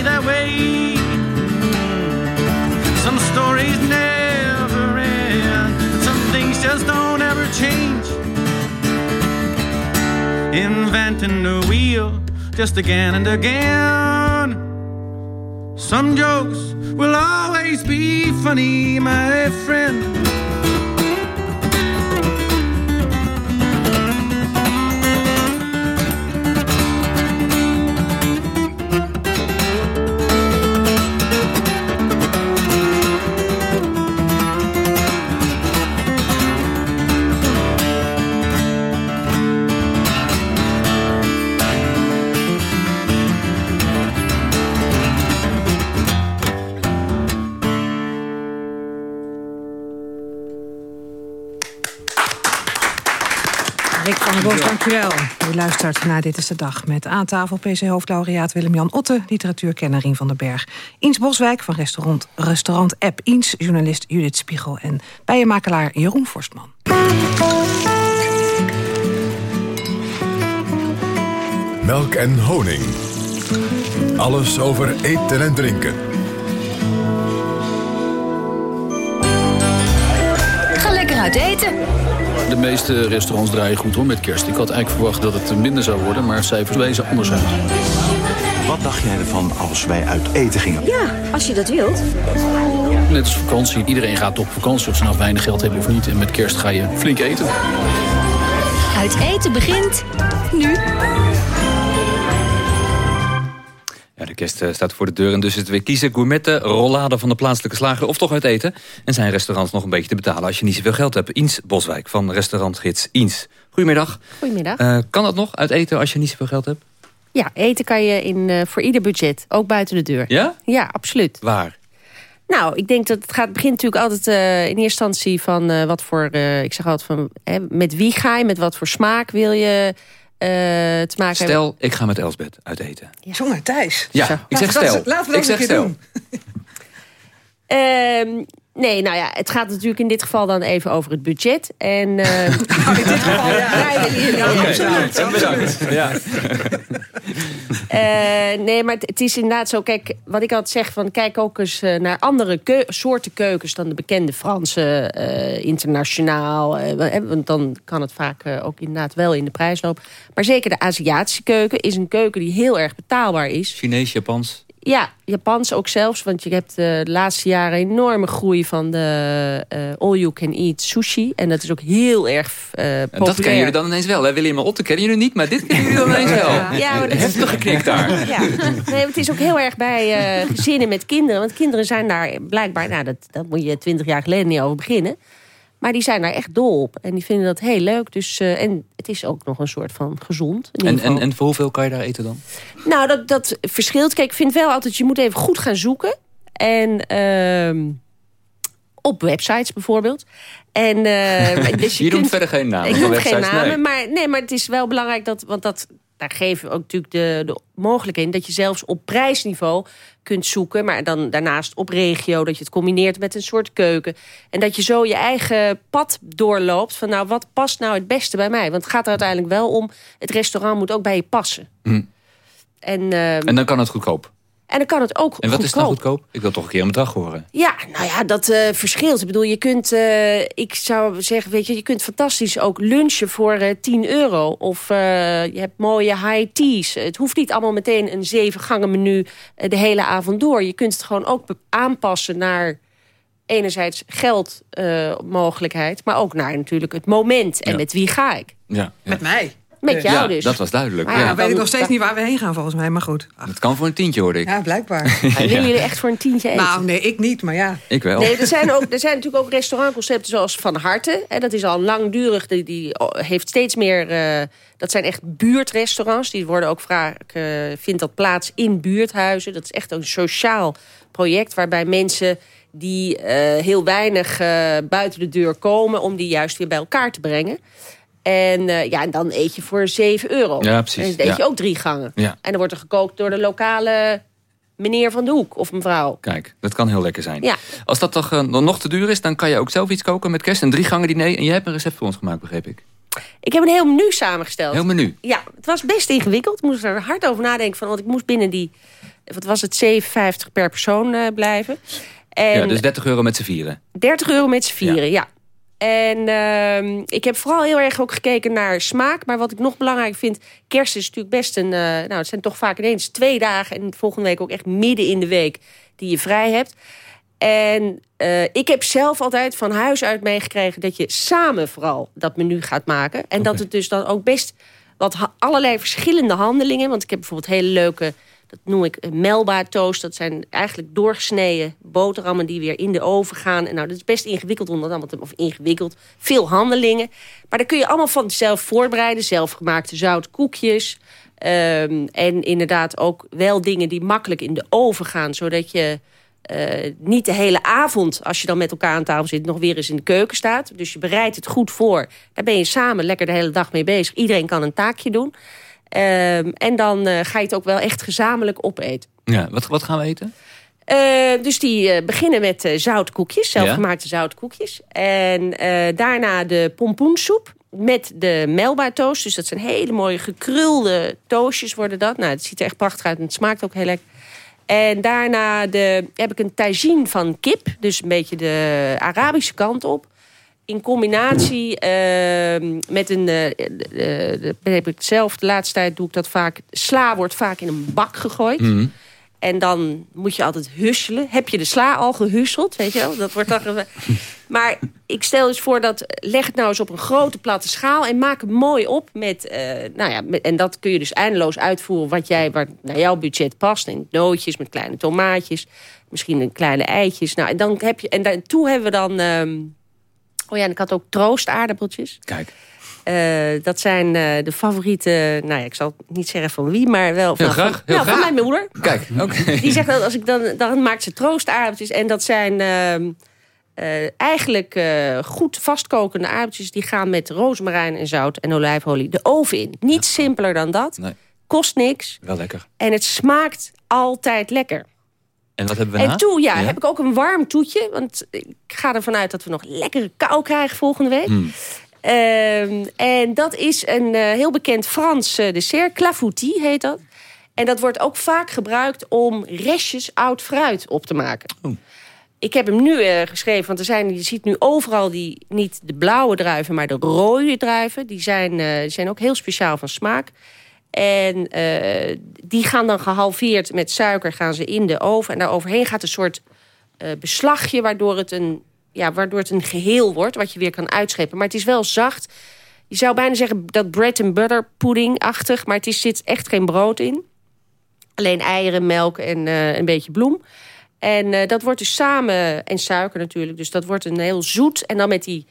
Funny that way. Some stories never end, some things just don't ever change. Inventing the wheel just again and again. Some jokes will always be funny, my friend. Luistert naar Dit is de Dag met aan tafel PC-hoofdlaureaat Willem-Jan Otte... literatuurkenner Rien van den Berg. Iens Boswijk van restaurant, restaurant App Iens... journalist Judith Spiegel en bijenmakelaar Jeroen Forstman. Melk en honing. Alles over eten en drinken. Ga lekker uit eten. De meeste restaurants draaien goed hoor met kerst. Ik had eigenlijk verwacht dat het minder zou worden, maar cijfers wezen anders uit. Wat dacht jij ervan als wij uit eten gingen? Ja, als je dat wilt. Net als vakantie. Iedereen gaat op vakantie of ze nou weinig geld hebben of niet. En met kerst ga je flink eten. Uit eten begint nu. Ja, de kerst eh, staat voor de deur en dus het weer kiezen. Gourmetten, rollade van de plaatselijke slager of toch uit eten. En zijn restaurants nog een beetje te betalen als je niet zoveel geld hebt. Iens Boswijk van restaurantgids Iens. Goedemiddag. Goedemiddag. Uh, kan dat nog, uit eten, als je niet zoveel geld hebt? Ja, eten kan je in, uh, voor ieder budget, ook buiten de deur. Ja? Ja, absoluut. Waar? Nou, ik denk dat het gaat, begint natuurlijk altijd uh, in eerste instantie van uh, wat voor, uh, ik zeg altijd van, hè, met wie ga je, met wat voor smaak wil je te maken Stel, hebben. ik ga met Elsbeth uit eten. Ja. Jongen, Thijs. Ja, Zo. ik zeg stel. Laten we dat ik zeg stel. doen. Uh, nee, nou ja, het gaat natuurlijk in dit geval dan even over het budget. En, uh, in dit geval, ja. ja, jullie- Ja, jullie- absoluut. En bedankt. Ja. Eh, nee, maar het, is inderdaad zo. Kijk, wat ik altijd zeg, van kijk ook eens eh, naar andere keu- soorten keukens dan de bekende Franse, eh, internationaal. want dan kan het vaak ook inderdaad wel in de prijs lopen. Maar zeker de Aziatische keuken is een keuken die heel erg betaalbaar is. Chinees, Japans. Ja, Japans ook zelfs. Want je hebt eh, de laatste jaren enorme groei van de eh, all-you-can-eat sushi. En dat is ook heel erg En populair. dat kennen jullie dan ineens wel. Hè? William Otte kennen jullie niet, maar dit kennen jullie dan ineens wel. Ja, maar dat is- Heftige knik daar. Ja. Nee, het is ook heel erg bij gezinnen met kinderen. Want kinderen zijn daar blijkbaar... Nou, dat, dat moet je twintig jaar geleden niet over beginnen. Maar die zijn daar echt dol op. En die vinden dat heel leuk. Dus, eh, en het is ook nog een soort van gezond. En, en, en voor hoeveel kan je daar eten dan? Nou, dat, dat verschilt. Kijk, ik vind wel altijd... je moet even goed gaan zoeken. En... ehm, op websites bijvoorbeeld. En, eh, dus Je noemt verder geen namen Ik noem geen namen, nee. maar, nee, maar het is wel belangrijk dat... want dat, daar geven we ook natuurlijk de, de mogelijkheid in... dat je zelfs op prijsniveau kunt zoeken... maar dan daarnaast op regio, dat je het combineert met een soort keuken. En dat je zo je eigen pad doorloopt... van nou, wat past nou het beste bij mij? Want het gaat er uiteindelijk wel om... het restaurant moet ook bij je passen. Hm. En, ehm, En dan kan het goedkoop. En dan kan het ook En wat is dan goedkoop. goedkoop? Ik wil toch een keer een bedrag horen. Ja, nou ja, dat eh, verschilt. Ik bedoel, je kunt, eh, ik zou zeggen, weet je, je kunt fantastisch ook lunchen voor eh 10 euro. Of eh, je hebt mooie high teas. Het hoeft niet allemaal meteen een zeven gangen menu de hele avond door. Je kunt het gewoon ook aanpassen naar enerzijds geldmogelijkheid, maar ook naar natuurlijk het moment. En Ja. met wie ga ik? Ja, Met mij. Met jou ja, dus. dat was duidelijk. Maar ja. Ja, weet ik nog steeds niet waar we heen gaan volgens mij, maar goed. Dat kan voor een tientje, hoorde ik. Ja, blijkbaar. Maar Willen jullie echt voor een tientje eten? Nou, nee, ik niet, maar ja. Ik wel. Nee, er zijn, ook, er zijn natuurlijk ook restaurantconcepten zoals Van Harte. En dat is al langdurig. Die, die heeft steeds meer... eh, dat zijn echt buurtrestaurants. Die worden ook vaak... eh, vindt dat plaats in buurthuizen. Dat is echt een sociaal project... waarbij mensen die eh, heel weinig eh, buiten de deur komen... om die juist weer bij elkaar te brengen. En, eh, ja, en dan eet je voor 7 euro. Ja, precies, En dan eet je ja. ook drie gangen. Ja. En dan wordt er gekookt door de lokale meneer van de hoek of mevrouw. Kijk, dat kan heel lekker zijn. Ja. Als dat toch eh, nog te duur is, dan kan je ook zelf iets koken met kerst. Een drie gangen diner. En jij hebt een recept voor ons gemaakt, begreep ik. Ik heb een heel menu samengesteld. Heel menu. Ja, het was best ingewikkeld. Ik moest er hard over nadenken. Van, want ik moest binnen die, wat was het, 7,50 per persoon eh, blijven. En Ja, dus 30 euro met z'n vieren. 30 euro met z'n vieren, ja. En ehm, ik heb vooral heel erg ook gekeken naar smaak. Maar wat ik nog belangrijk vind... kerst is natuurlijk best een... eh, nou, het zijn toch vaak ineens twee dagen... en volgende week ook echt midden in de week die je vrij hebt. En eh, ik heb zelf altijd van huis uit meegekregen... dat je samen vooral dat menu gaat maken. En dat het dus dan ook best wat allerlei verschillende handelingen... want ik heb bijvoorbeeld hele leuke... dat noem ik een melba toast. Dat zijn eigenlijk doorgesneden boterhammen... die weer in de oven gaan. En nou, dat is best ingewikkeld om dat allemaal te... of ingewikkeld, veel handelingen. Maar dan kun je allemaal van zelf voorbereiden. Zelfgemaakte zoutkoekjes... Ehm, en inderdaad ook wel dingen die makkelijk in de oven gaan... zodat je eh, niet de hele avond, als je dan met elkaar aan tafel zit... nog weer eens in de keuken staat. Dus je bereidt het goed voor. Daar ben je samen lekker de hele dag mee bezig. Iedereen kan een taakje doen. Ehm, en dan eh, ga je het ook wel echt gezamenlijk opeten. Ja, wat, wat gaan we eten? Eh, dus die eh, beginnen met eh, zoutkoekjes, zelfgemaakte zoutkoekjes. En daarna de pompoensoep met de melba toast. Dus dat zijn hele mooie gekrulde toastjes worden dat. Nou, het ziet er echt prachtig uit en het smaakt ook heel lekker. En daarna de, heb ik een tagine van kip. Dus een beetje de Arabische kant op. in combinatie ehm, met een... eh, heb ik zelf, de laatste tijd doe ik dat vaak... Sla wordt vaak in een bak gegooid. Mhm. En dan moet je altijd husselen. Heb je de sla al gehusseld? Weet je wel? Dat wordt dan... maar ik stel dus voor dat... Leg het nou eens op een grote platte schaal... en maak het mooi op met... eh, nou ja, met- en dat kun je dus eindeloos uitvoeren... wat jij, naar jouw budget past. En nootjes met kleine tomaatjes. Misschien een kleine eitjes. Nou, en dan heb je... En daartoe hebben we dan... ehm, oh ja, en ik had ook troostaardappeltjes. Kijk. Eh, dat zijn eh, de favoriete... Nou ja, ik zal niet zeggen van wie, maar wel van, Heel graag, van, heel nou, van graag. mijn moeder. Kijk, oké. Die zegt dat als ik dan, dan maakt ze troostaardappeltjes. En dat zijn ehm, eh, eigenlijk goed vastkokende aardappeltjes. Die gaan met rozemarijn en zout en olijfolie de oven in. Niet simpeler dan dat. Nee. Kost niks. Wel lekker. En het smaakt altijd lekker. En wat hebben we na? En toe ja, heb ik ook een warm toetje. Want ik ga ervan uit dat we nog lekkere kou krijgen volgende week. Hmm. Ehm, en dat is een eh, heel bekend Frans eh, dessert. Clafoutis heet dat. En dat wordt ook vaak gebruikt om restjes oud fruit op te maken. Oh. Ik heb hem nu eh, geschreven, want er zijn, je ziet nu overal die, niet de blauwe druiven, maar de rode druiven. Die zijn, die zijn ook heel speciaal van smaak. En eh, die gaan dan gehalveerd met suiker gaan ze in de oven. En daar overheen gaat een soort eh, beslagje, waardoor het, een, ja, waardoor het een geheel wordt, wat je weer kan uitscheppen. Maar het is wel zacht. Je zou bijna zeggen dat bread and butter pudding-achtig, maar het is, zit echt geen brood in. Alleen eieren, melk en eh, een beetje bloem. En dat wordt dus samen, en suiker natuurlijk, dus dat wordt een heel zoet. En dan met die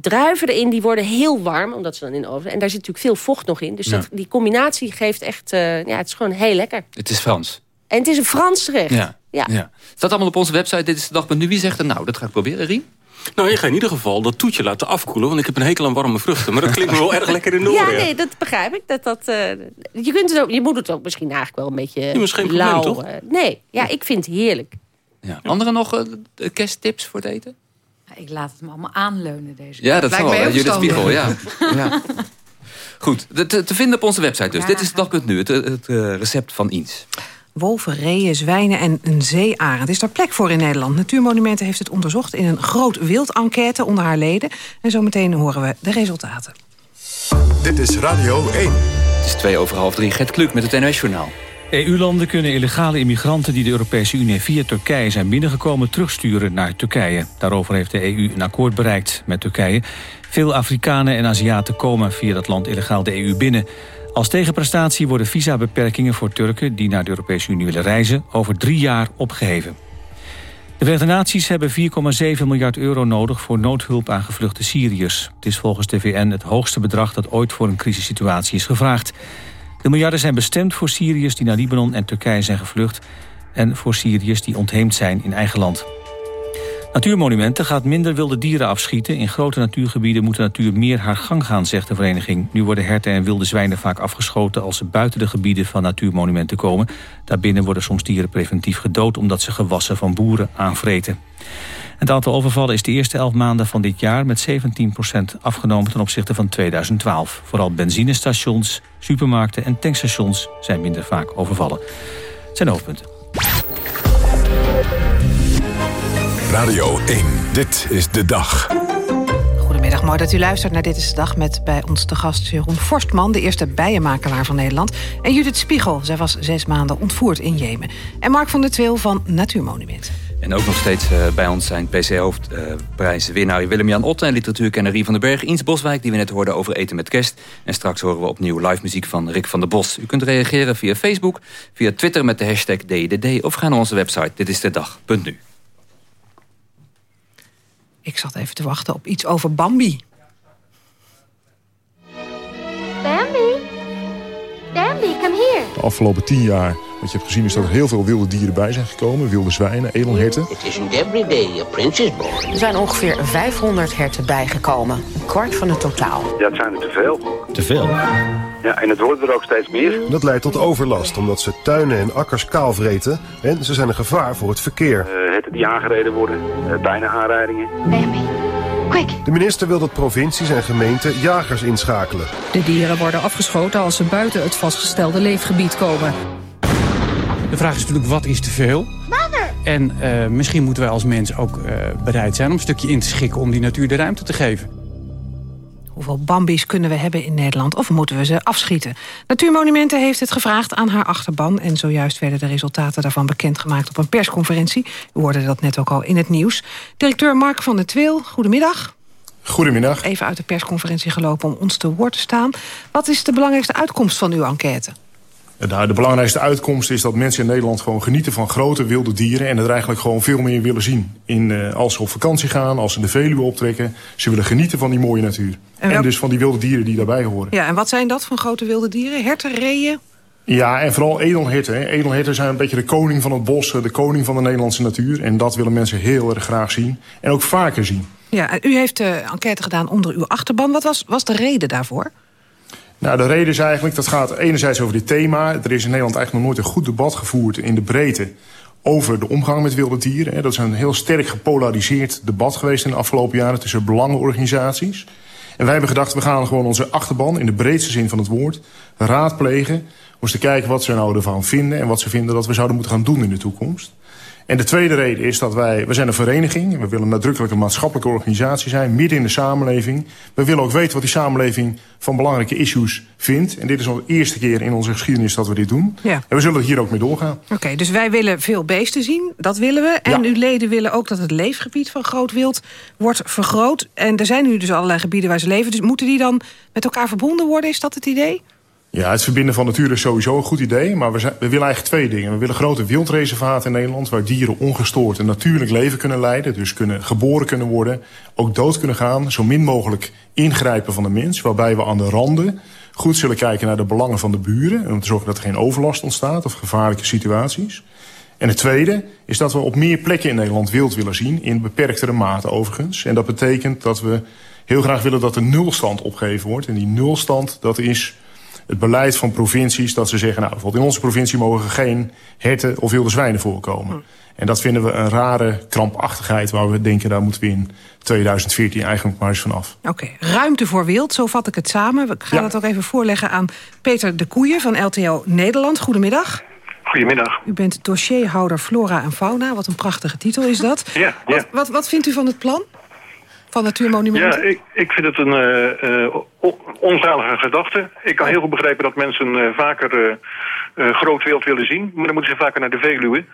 druiven erin, die worden heel warm, omdat ze dan in de oven En daar zit natuurlijk veel vocht nog in. Dus Ja. dat, die combinatie geeft echt, eh, ja, het is gewoon heel lekker. Het is Frans. En het is een Frans gerecht. Ja. Ja. ja. Staat allemaal op onze website. Dit is de dag. nu. Wie zegt er nou? Dat ga ik proberen. Rien? Nou, ik ga in ieder geval dat toetje laten afkoelen... want ik heb een hekel aan warme vruchten. Maar dat klinkt me wel erg lekker in de Ja, oren. nee, dat begrijp ik. Dat, dat, eh, je, kunt het ook, je moet het ook misschien eigenlijk wel een beetje maar is geen probleem, lauw. toch? nee, ja, ik vind het heerlijk. Ja. Anderen nog eh, kersttips voor het eten? Ik laat het me allemaal aanleunen deze Ja, dat zal wel. Judith Spiegel, ja. ja. Goed, te, te vinden op onze website dus. Ja, Dit is dag.nu, het, het eh, recept van Eens. Wolven, reeën, zwijnen en een zeearend. Is daar plek voor in Nederland? Natuurmonumenten heeft het onderzocht in een groot wild-enquête onder haar leden. En zometeen horen we de resultaten. Dit is Radio 1. Het is twee over half drie. Gert Kluk met het NOS-journaal. EU-landen kunnen illegale immigranten die de Europese Unie via Turkije zijn binnengekomen terugsturen naar Turkije. Daarover heeft de EU een akkoord bereikt met Turkije. Veel Afrikanen en Aziaten komen via dat land illegaal de EU binnen. Als tegenprestatie worden visabeperkingen voor Turken die naar de Europese Unie willen reizen over drie jaar opgeheven. De Verenigde Naties hebben 4,7 miljard euro nodig voor noodhulp aan gevluchte Syriërs. Het is volgens de VN het hoogste bedrag dat ooit voor een crisissituatie is gevraagd. De miljarden zijn bestemd voor Syriërs die naar Libanon en Turkije zijn gevlucht... en voor Syriërs die ontheemd zijn in eigen land. Natuurmonumenten gaat minder wilde dieren afschieten. In grote natuurgebieden moet de natuur meer haar gang gaan, zegt de vereniging. Nu worden herten en wilde zwijnen vaak afgeschoten... als ze buiten de gebieden van natuurmonumenten komen. Daarbinnen worden soms dieren preventief gedood... omdat ze gewassen van boeren aanvreten. Het aantal overvallen is de eerste elf maanden van dit jaar... met 17% afgenomen ten opzichte van 2012. Vooral benzinestations, supermarkten en tankstations... zijn minder vaak overvallen. Het zijn hoofdpunten. Radio 1. Dit is de dag. Goedemiddag, mooi dat u luistert naar Dit is de Dag... met bij ons te gast Jeroen Forstman, de eerste bijenmakelaar van Nederland... en Judith Spiegel, zij was zes maanden ontvoerd in Jemen. En Mark van der Tweel van Natuurmonumenten. En ook nog steeds eh, bij ons zijn PC-hoofdprijswinnaar Willem-Jan Otte... en literatuurkenner Rie van den Berg. Eens Boswijk, die we net hoorden over eten met kerst. En straks horen we opnieuw live muziek van Rick van der Bos. U kunt reageren via Facebook, via Twitter met de hashtag DDD... of ga naar onze website, dit is de dag.nu. Ik zat even te wachten op iets over Bambi. Bambi? Bambi, come here. De afgelopen tien jaar, wat je hebt gezien, is dat er heel veel wilde dieren bij zijn gekomen. Wilde zwijnen, edelherten. It isn't every day a prince is born. Er zijn ongeveer 500 herten bijgekomen. Een kwart van het totaal. Ja, het zijn er te veel. Te veel? Ja, en het worden er ook steeds meer. Dat leidt tot overlast, omdat ze tuinen en akkers kaal vreten. En ze zijn een gevaar voor het verkeer. Uh, herten die aangereden worden, uh, bijna aanrijdingen. Bambi, quick. De minister wil dat provincies en gemeenten jagers inschakelen. De dieren worden afgeschoten als ze buiten het vastgestelde leefgebied komen. De vraag is natuurlijk, wat is te veel? Mother! En uh, misschien moeten wij als mens ook uh, bereid zijn om een stukje in te schikken... om die natuur de ruimte te geven. Hoeveel bambies kunnen we hebben in Nederland of moeten we ze afschieten? Natuurmonumenten heeft het gevraagd aan haar achterban... en zojuist werden de resultaten daarvan bekendgemaakt op een persconferentie. U hoorde dat net ook al in het nieuws. Directeur Mark van der Tweel, goedemiddag. Goedemiddag. Even uit de persconferentie gelopen om ons te woord te staan. Wat is de belangrijkste uitkomst van uw enquête? Nou, de belangrijkste uitkomst is dat mensen in Nederland gewoon genieten van grote wilde dieren... en er eigenlijk gewoon veel meer willen zien. In, uh, als ze op vakantie gaan, als ze de Veluwe optrekken. Ze willen genieten van die mooie natuur. En, en dus van die wilde dieren die daarbij horen. Ja, en wat zijn dat van grote wilde dieren? Herten, reeën? Ja, en vooral edelherten. Edelherten zijn een beetje de koning van het bos, de koning van de Nederlandse natuur. En dat willen mensen heel erg graag zien. En ook vaker zien. Ja, u heeft de enquête gedaan onder uw achterban. Wat was, was de reden daarvoor? Nou, de reden is eigenlijk, dat gaat enerzijds over dit thema. Er is in Nederland eigenlijk nog nooit een goed debat gevoerd in de breedte over de omgang met wilde dieren. Dat is een heel sterk gepolariseerd debat geweest in de afgelopen jaren tussen belangenorganisaties. En wij hebben gedacht, we gaan gewoon onze achterban, in de breedste zin van het woord, raadplegen. Om eens te kijken wat ze nou ervan vinden en wat ze vinden dat we zouden moeten gaan doen in de toekomst. En de tweede reden is dat wij, we zijn een vereniging. We willen nadrukkelijk een maatschappelijke organisatie zijn, midden in de samenleving. We willen ook weten wat die samenleving van belangrijke issues vindt. En dit is al de eerste keer in onze geschiedenis dat we dit doen. Ja. En we zullen hier ook mee doorgaan. Oké, dus wij willen veel beesten zien, dat willen we. En uw leden willen ook dat het leefgebied van groot wild wordt vergroot. En er zijn nu dus allerlei gebieden waar ze leven. Dus moeten die dan met elkaar verbonden worden? Is dat het idee? Ja, het verbinden van natuur is sowieso een goed idee. Maar we, willen eigenlijk twee dingen. We willen grote wildreservaten in Nederland... waar dieren ongestoord een natuurlijk leven kunnen leiden. Dus kunnen, geboren kunnen worden, ook dood kunnen gaan. Zo min mogelijk ingrijpen van de mens. Waarbij we aan de randen goed zullen kijken naar de belangen van de buren... om te zorgen dat er geen overlast ontstaat of gevaarlijke situaties. En het tweede is dat we op meer plekken in Nederland wild willen zien... in beperktere mate overigens. En dat betekent dat we heel graag willen dat de nulstand opgegeven wordt. En die nulstand, dat is het beleid van provincies dat ze zeggen... nou, bijvoorbeeld in onze provincie mogen geen herten of wilde zwijnen voorkomen. Hm. En dat vinden we een rare krampachtigheid waar we denken... daar moeten we in 2014 eigenlijk maar eens vanaf. Oké, ruimte voor wild, zo vat ik het samen. We gaan het ook even voorleggen aan Peter de Koeien van LTO Nederland. Goedemiddag. Goedemiddag. U bent dossierhouder Flora en Fauna. Wat een prachtige titel is dat. Ja, ja. Wat, wat, wat vindt u van het plan? Van natuurmonumenten? Ja, ik, ik vind het een uh, onzalige gedachte. Ik kan heel goed begrijpen dat mensen uh, vaker groot wild willen zien. Maar dan moeten ze vaker naar de Veluwe.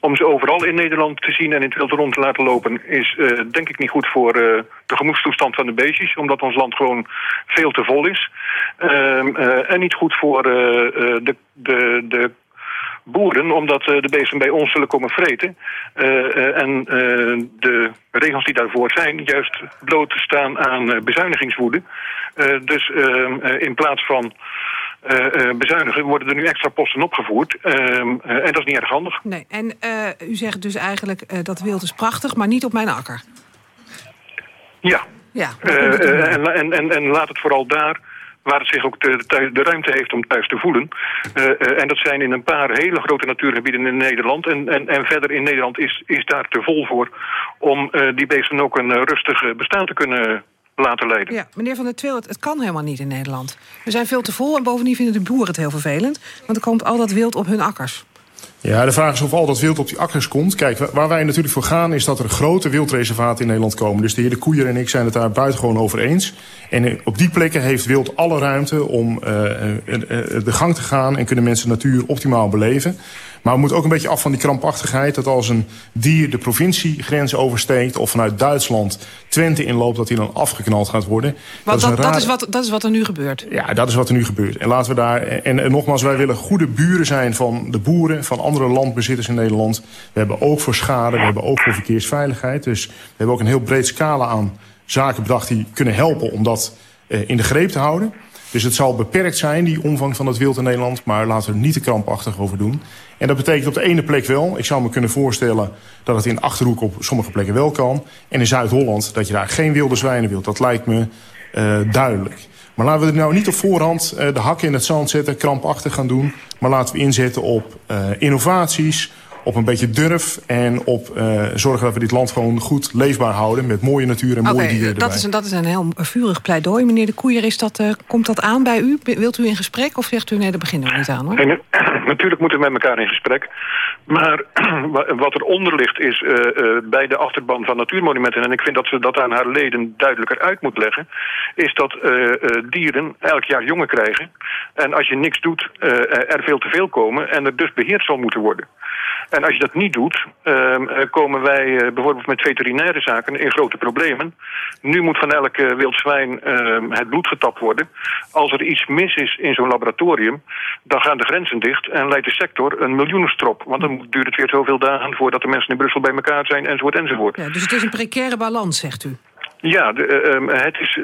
Om ze overal in Nederland te zien en in het wild rond te laten lopen... is denk ik niet goed voor de gemoedstoestand van de beestjes. Omdat ons land gewoon veel te vol is. Ehm, en niet goed voor de, de, de boeren, omdat uh, de beesten bij ons zullen komen vreten. Uh, uh, en de regels die daarvoor zijn, juist bloot te staan aan bezuinigingswoede. dus in plaats van bezuinigen worden er nu extra posten opgevoerd. en dat is niet erg handig. Nee, en u zegt dus eigenlijk dat wild is prachtig, maar niet op mijn akker. Ja. ja en, en, en laat het vooral daar waar het zich ook de, de ruimte heeft om thuis te voelen. Uh, uh, en dat zijn in een paar hele grote natuurgebieden in Nederland. En, en, en verder in Nederland is, is daar te vol voor... om uh, die beesten ook een rustig bestaan te kunnen laten leiden. Ja, meneer Van der Tweel, het, kan helemaal niet in Nederland. We zijn veel te vol en bovendien vinden de boeren het heel vervelend. Want er komt al dat wild op hun akkers. Ja, de vraag is of al dat wild op die akkers komt. Kijk, waar wij natuurlijk voor gaan is dat er grote wildreservaten in Nederland komen. Dus de heer De Koeier en ik zijn het daar buitengewoon over eens. En op die plekken heeft wild alle ruimte om uh, de gang te gaan... en kunnen mensen natuur optimaal beleven. Maar we moeten ook een beetje af van die krampachtigheid... dat als een dier de provinciegrens oversteekt... of vanuit Duitsland Twente inloopt... dat hij dan afgeknald gaat worden. Want dat, dat, is wat, dat is wat er nu gebeurt. Ja, dat is wat er nu gebeurt. En laten we daar... En, en nogmaals, wij willen goede buren zijn van de boeren... van andere landbezitters in Nederland. We hebben ook voor schade, we hebben ook voor verkeersveiligheid. Dus we hebben ook een heel breed scala aan zaken bedacht... die kunnen helpen om dat uh, in de greep te houden. Dus het zal beperkt zijn, die omvang van het wild in Nederland... maar laten we er niet te krampachtig over doen. En dat betekent op de ene plek wel. Ik zou me kunnen voorstellen dat het in Achterhoek op sommige plekken wel kan. En in Zuid-Holland dat je daar geen wilde zwijnen wilt. Dat lijkt me uh, duidelijk. Maar laten we er nou niet op voorhand uh, de hakken in het zand zetten... krampachtig gaan doen. Maar laten we inzetten op uh, innovaties op een beetje durf en op uh, zorgen dat we dit land gewoon goed leefbaar houden... met mooie natuur en mooie Oké, dieren dat erbij. is, een- dat is een heel vurig pleidooi. Meneer de Koeier, is dat, eh, komt dat aan bij u? Wilt u in gesprek of zegt u nee, daar beginnen we niet aan hoor? En, eh, natuurlijk moeten we met elkaar in gesprek. Maar wa- wat eronder ligt is eh, eh, bij de achterban van natuurmonumenten... en ik vind dat ze dat aan haar leden duidelijker uit moet leggen... is dat eh, eh, dieren elk jaar jongen krijgen. En als je niks doet, eh, er veel te veel komen... en er dus beheerd zal moeten worden. En als je dat niet doet, ehm, eh, komen wij eh, bijvoorbeeld met veterinaire zaken in grote problemen. Nu moet van elk wild zwijn ehm, het bloed getapt worden. Als er iets mis is in zo'n laboratorium, dan gaan de grenzen dicht en leidt de sector een miljoenenstrop. Want dan duurt het weer zoveel dagen voordat de mensen in Brussel bij elkaar zijn, enzovoort, enzovoort. Ja, dus het is een precaire balans, zegt u. Ja, eh, ehm, het is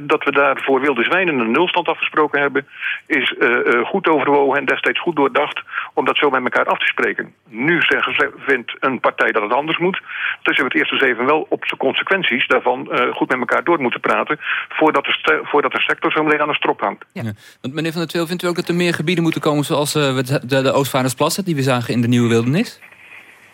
dat we daar voor wilde zwijnen een nulstand afgesproken hebben... is eh, goed overwogen en destijds goed doordacht om dat zo met elkaar af te spreken. Nu zeggen ze, vindt een partij dat het anders moet. Dus we het eerst eens even wel op de consequenties daarvan goed met elkaar door moeten praten... voordat de, voordat de sector zo meteen aan de strop hangt. Ja. Want meneer Van der Tweel, vindt u ook dat er meer gebieden moeten komen... zoals eh, de, de, de Oostvaardersplassen die we zagen in de Nieuwe Wildernis?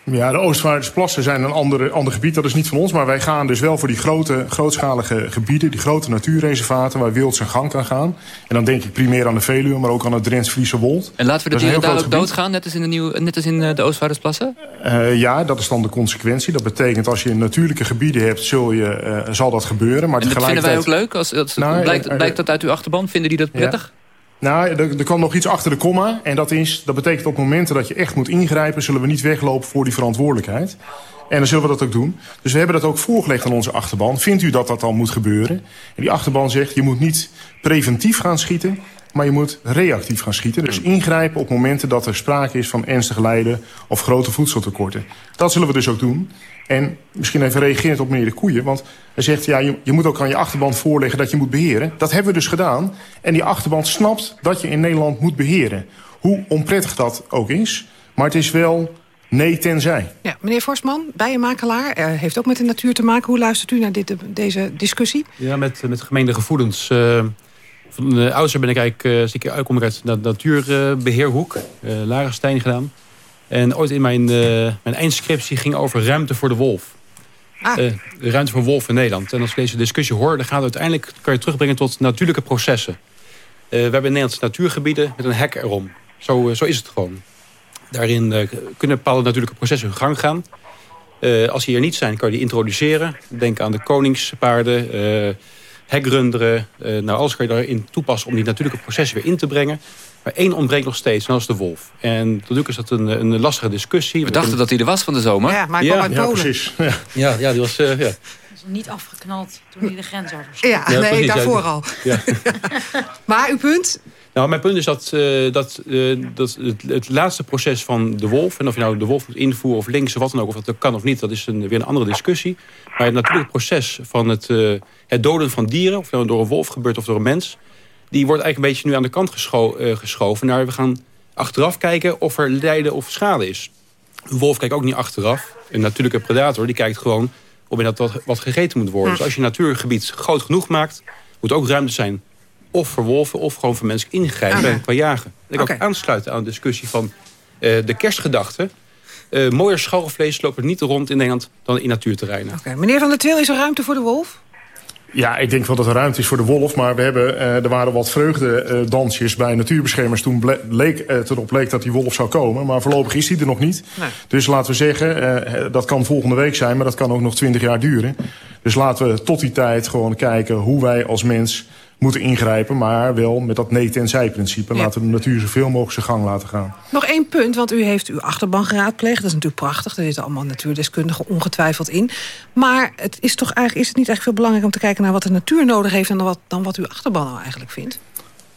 Ja, de Oostvaardersplassen zijn een andere, ander gebied, dat is niet van ons. Maar wij gaan dus wel voor die grote, grootschalige gebieden... die grote natuurreservaten waar wild zijn gang kan gaan. En dan denk ik primair aan de Veluwe, maar ook aan het Drents-Friese Wold. En laten we de dieren daar ook gebied. doodgaan, net als in de, nieuwe, net als in eh, de Oostvaardersplassen? Eh, ja, dat is dan de consequentie. Dat betekent als je natuurlijke gebieden hebt, zul je, eh, zal dat gebeuren. Maar En dat vinden wij ook leuk? Als, als, Nou, blijkt, blijkt dat uit uw achterban? Vinden die dat prettig? Nou, er, er kwam nog iets achter de komma. En dat, is, dat betekent op momenten dat je echt moet ingrijpen... zullen we niet weglopen voor die verantwoordelijkheid. En dan zullen we dat ook doen. Dus we hebben dat ook voorgelegd aan onze achterban. Vindt u dat dat dan moet gebeuren? En die achterban zegt, je moet niet preventief gaan schieten... maar je moet reactief gaan schieten. Dus ingrijpen op momenten dat er sprake is van ernstig lijden... of grote voedseltekorten. Dat zullen we dus ook doen. En misschien even reagerend op meneer de Koeien. Want hij zegt, ja, je, je moet ook aan je achterban voorleggen dat je moet beheren. Dat hebben we dus gedaan. En die achterban snapt dat je in Nederland moet beheren. Hoe onprettig dat ook is. Maar het is wel nee tenzij. Ja, meneer Forsman, bijenmakelaar, eh, heeft ook met de natuur te maken. Hoe luistert u naar dit, deze discussie? Ja, met, met gemengde gevoelens. Eh, van de oudsher ben ik eigenlijk, uh, ik kom ik uit de natuurbeheerhoek, uh, Larenstein gedaan. En ooit in mijn, uh, mijn eindscriptie ging over ruimte voor de wolf. Ah. Uh, de ruimte voor wolf in Nederland. En als ik deze discussie hoor, dan gaat het uiteindelijk kan je terugbrengen tot natuurlijke processen. We hebben in Nederlandse natuurgebieden met een hek erom. Zo, zo is het gewoon. Daarin kunnen bepaalde natuurlijke processen hun gang gaan. als die er niet zijn, kan je die introduceren. Denk aan de koningspaarden, hekrunderen. nou, alles kan je daarin toepassen om die natuurlijke processen weer in te brengen. Maar één ontbreekt nog steeds, en dat is de wolf. En natuurlijk is dat een, een lastige discussie. We dachten dat hij er was van de zomer. Ja, maar hij kwam uit Ja, precies. Ja, ja, ja die was... Uh, ja. is niet afgeknald toen hij de grens over Ja, Ja, nee, precies, ja. daarvoor al. Ja. Maar uw punt? Nou, mijn punt is dat, uh, dat, uh, dat het, het, laatste proces van de wolf... en of je nou de wolf moet invoeren of links of wat dan ook... of dat kan of niet, dat is een, weer een andere discussie. Maar het natuurlijke proces van het, uh, het doden van dieren... of nou door een wolf gebeurt of door een mens... die wordt eigenlijk een beetje nu aan de kant gescho geschoven... naar we gaan achteraf kijken of er lijden of schade is. Een wolf kijkt ook niet achteraf. Een natuurlijke predator die kijkt gewoon... op dat wat, wat gegeten moet worden. Dus als je natuurgebied groot genoeg maakt... moet ook ruimte zijn of voor wolven of gewoon voor mensen ingrijpen Oké. en qua jagen. En ik Oké. ook aansluiten aan de discussie van eh, de kerstgedachte. Eh mooier scharrelvlees loopt er niet rond in Nederland dan in natuurterreinen. Oké, Meneer Van der Tweel, is er ruimte voor de wolf? Ja, ik denk wel dat er ruimte is voor de wolf. Maar we hebben, eh, er waren wat vreugdedansjes bij natuurbeschermers... toen ble- leek, eh, het erop leek dat die wolf zou komen. Maar voorlopig is die er nog niet. Nee. Dus laten we zeggen, eh, dat kan volgende week zijn... maar dat kan ook nog twintig jaar duren. Dus laten we tot die tijd gewoon kijken hoe wij als mens moeten ingrijpen... maar wel met dat nee-tenzij-principe. Ja. Laten we de natuur zoveel mogelijk zijn gang laten gaan. Nog één punt, want u heeft uw achterban geraadpleegd. Dat is natuurlijk prachtig, er zitten allemaal natuurdeskundigen ongetwijfeld in. Maar het is, toch eigenlijk, is het niet echt veel belangrijk om te kijken... naar wat de natuur nodig heeft en dan wat, dan wat uw achterban nou eigenlijk vindt?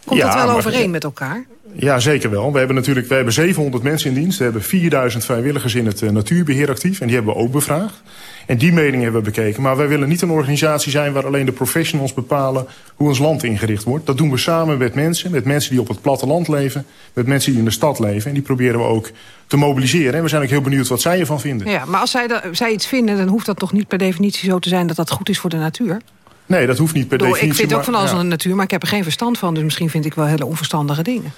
Komt Ja, dat wel maar- overeen met elkaar? Ja, zeker wel. We hebben natuurlijk we hebben 700 mensen in dienst. We hebben 4000 vrijwilligers in het eh, natuurbeheer actief. En die hebben we ook bevraagd. En die mening hebben we bekeken. Maar wij willen niet een organisatie zijn waar alleen de professionals bepalen hoe ons land ingericht wordt. Dat doen we samen met mensen. Met mensen die op het platteland leven. Met mensen die in de stad leven. En die proberen we ook te mobiliseren. En we zijn ook heel benieuwd wat zij ervan vinden. Ja, maar als zij, zij iets vinden, dan hoeft dat toch niet per definitie zo te zijn... dat dat goed is voor de natuur? Nee, dat hoeft niet per bedoel, definitie. ik vind ook van alles ja. van de natuur, maar ik heb er geen verstand van. Dus misschien vind ik wel hele onverstandige dingen.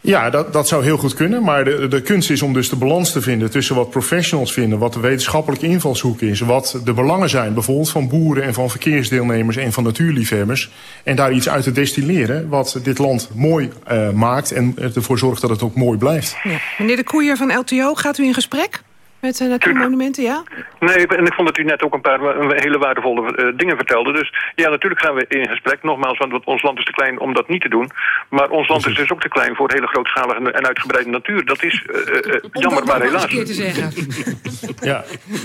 Ja, dat, dat zou heel goed kunnen. Maar de, de kunst is om dus de balans te vinden tussen wat professionals vinden... wat de wetenschappelijke invalshoek is... wat de belangen zijn, bijvoorbeeld van boeren en van verkeersdeelnemers... en van natuurliefhebbers. En daar iets uit te destilleren wat dit land mooi uh, maakt... en ervoor zorgt dat het ook mooi blijft. Ja. Meneer de Koeier van LTO, gaat u in gesprek? Met uh, natuurmonumenten, ja? Nee, en ik vond dat u net ook een paar hele waardevolle uh, dingen vertelde. Dus ja, natuurlijk gaan we in gesprek. Nogmaals, want ons land is te klein om dat niet te doen. Maar ons land is dus ook te klein voor hele grootschalige en uitgebreide natuur. Dat is uh, jammer, maar helaas. Om dat te zeggen. ja.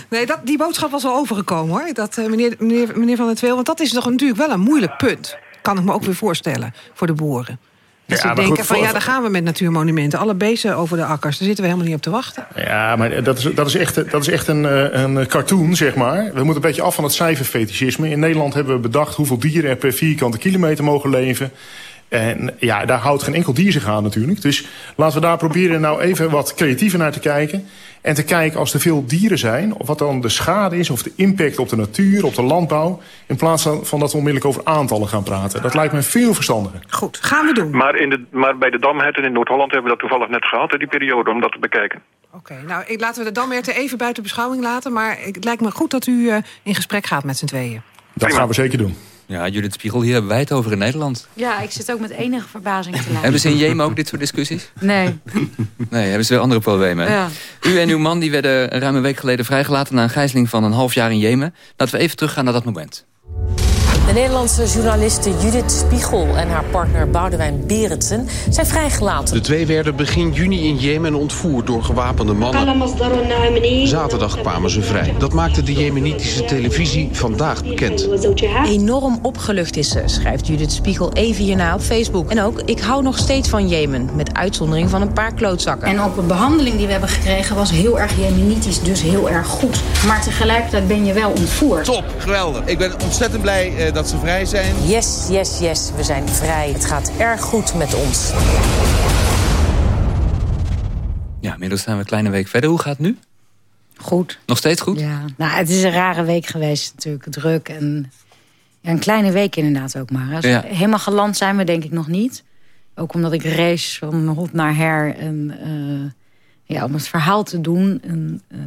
Nee, dat, die boodschap was al overgekomen, hoor. Dat, meneer, meneer, meneer Van der Tweel, want dat is toch natuurlijk wel een moeilijk punt. Kan ik me ook weer voorstellen, voor de boeren. Dus ja, denken goed, van ja, daar gaan we met natuurmonumenten. Alle beesten over de akkers, daar zitten we helemaal niet op te wachten. Ja, maar dat is, dat is echt, dat is echt een, een cartoon, zeg maar. We moeten een beetje af van het cijferfetischisme. In Nederland hebben we bedacht hoeveel dieren er per vierkante kilometer mogen leven. En ja, daar houdt geen enkel dier zich aan natuurlijk. Dus laten we daar proberen nou even wat creatiever naar te kijken. En te kijken als er veel dieren zijn, of wat dan de schade is... of de impact op de natuur, op de landbouw... in plaats van dat we onmiddellijk over aantallen gaan praten. Dat lijkt me veel verstandiger. Goed, gaan we doen. Maar, in de, maar bij de damherten in Noord-Holland hebben we dat toevallig net gehad... die periode, om dat te bekijken. Oké, okay, nou ik, laten we de damherten even buiten beschouwing laten... maar het lijkt me goed dat u uh, in gesprek gaat met z'n tweeën. Dat gaan we zeker doen. Ja, Judith Spiegel, hier hebben wij het over in Nederland. Ja, ik zit ook met enige verbazing te luisteren. hebben ze in Jemen ook dit soort discussies? Nee. Nee, hebben ze weer andere problemen. Ja. U en uw man die werden ruim een week geleden vrijgelaten... na een gijzeling van een half jaar in Jemen. Laten we even teruggaan naar dat moment. De Nederlandse journaliste Judith Spiegel en haar partner Boudewijn Berendsen zijn vrijgelaten. De twee werden begin juni in Jemen ontvoerd door gewapende mannen. Zaterdag kwamen ze vrij. Dat maakte de jemenitische televisie vandaag bekend. Enorm opgelucht is ze, schrijft Judith Spiegel even hierna op Facebook. En ook, ik hou nog steeds van Jemen, met uitzondering van een paar klootzakken. En ook de behandeling die we hebben gekregen was heel erg jemenitisch, dus heel erg goed. Maar tegelijkertijd ben je wel ontvoerd. Top, geweldig. Ik ben ontzettend blij uh, dat ze vrij zijn. Yes, yes, yes, we zijn vrij. Het gaat erg goed met ons. Ja, inmiddels zijn we een kleine week verder. Hoe gaat het nu? Goed. Nog steeds goed? Ja, nou, het is een rare week geweest natuurlijk. Druk en ja, een kleine week inderdaad ook maar. Ja. Helemaal geland zijn we denk ik nog niet. Ook omdat ik race van hot naar her. En, eh, ja, om het verhaal te doen. En, eh,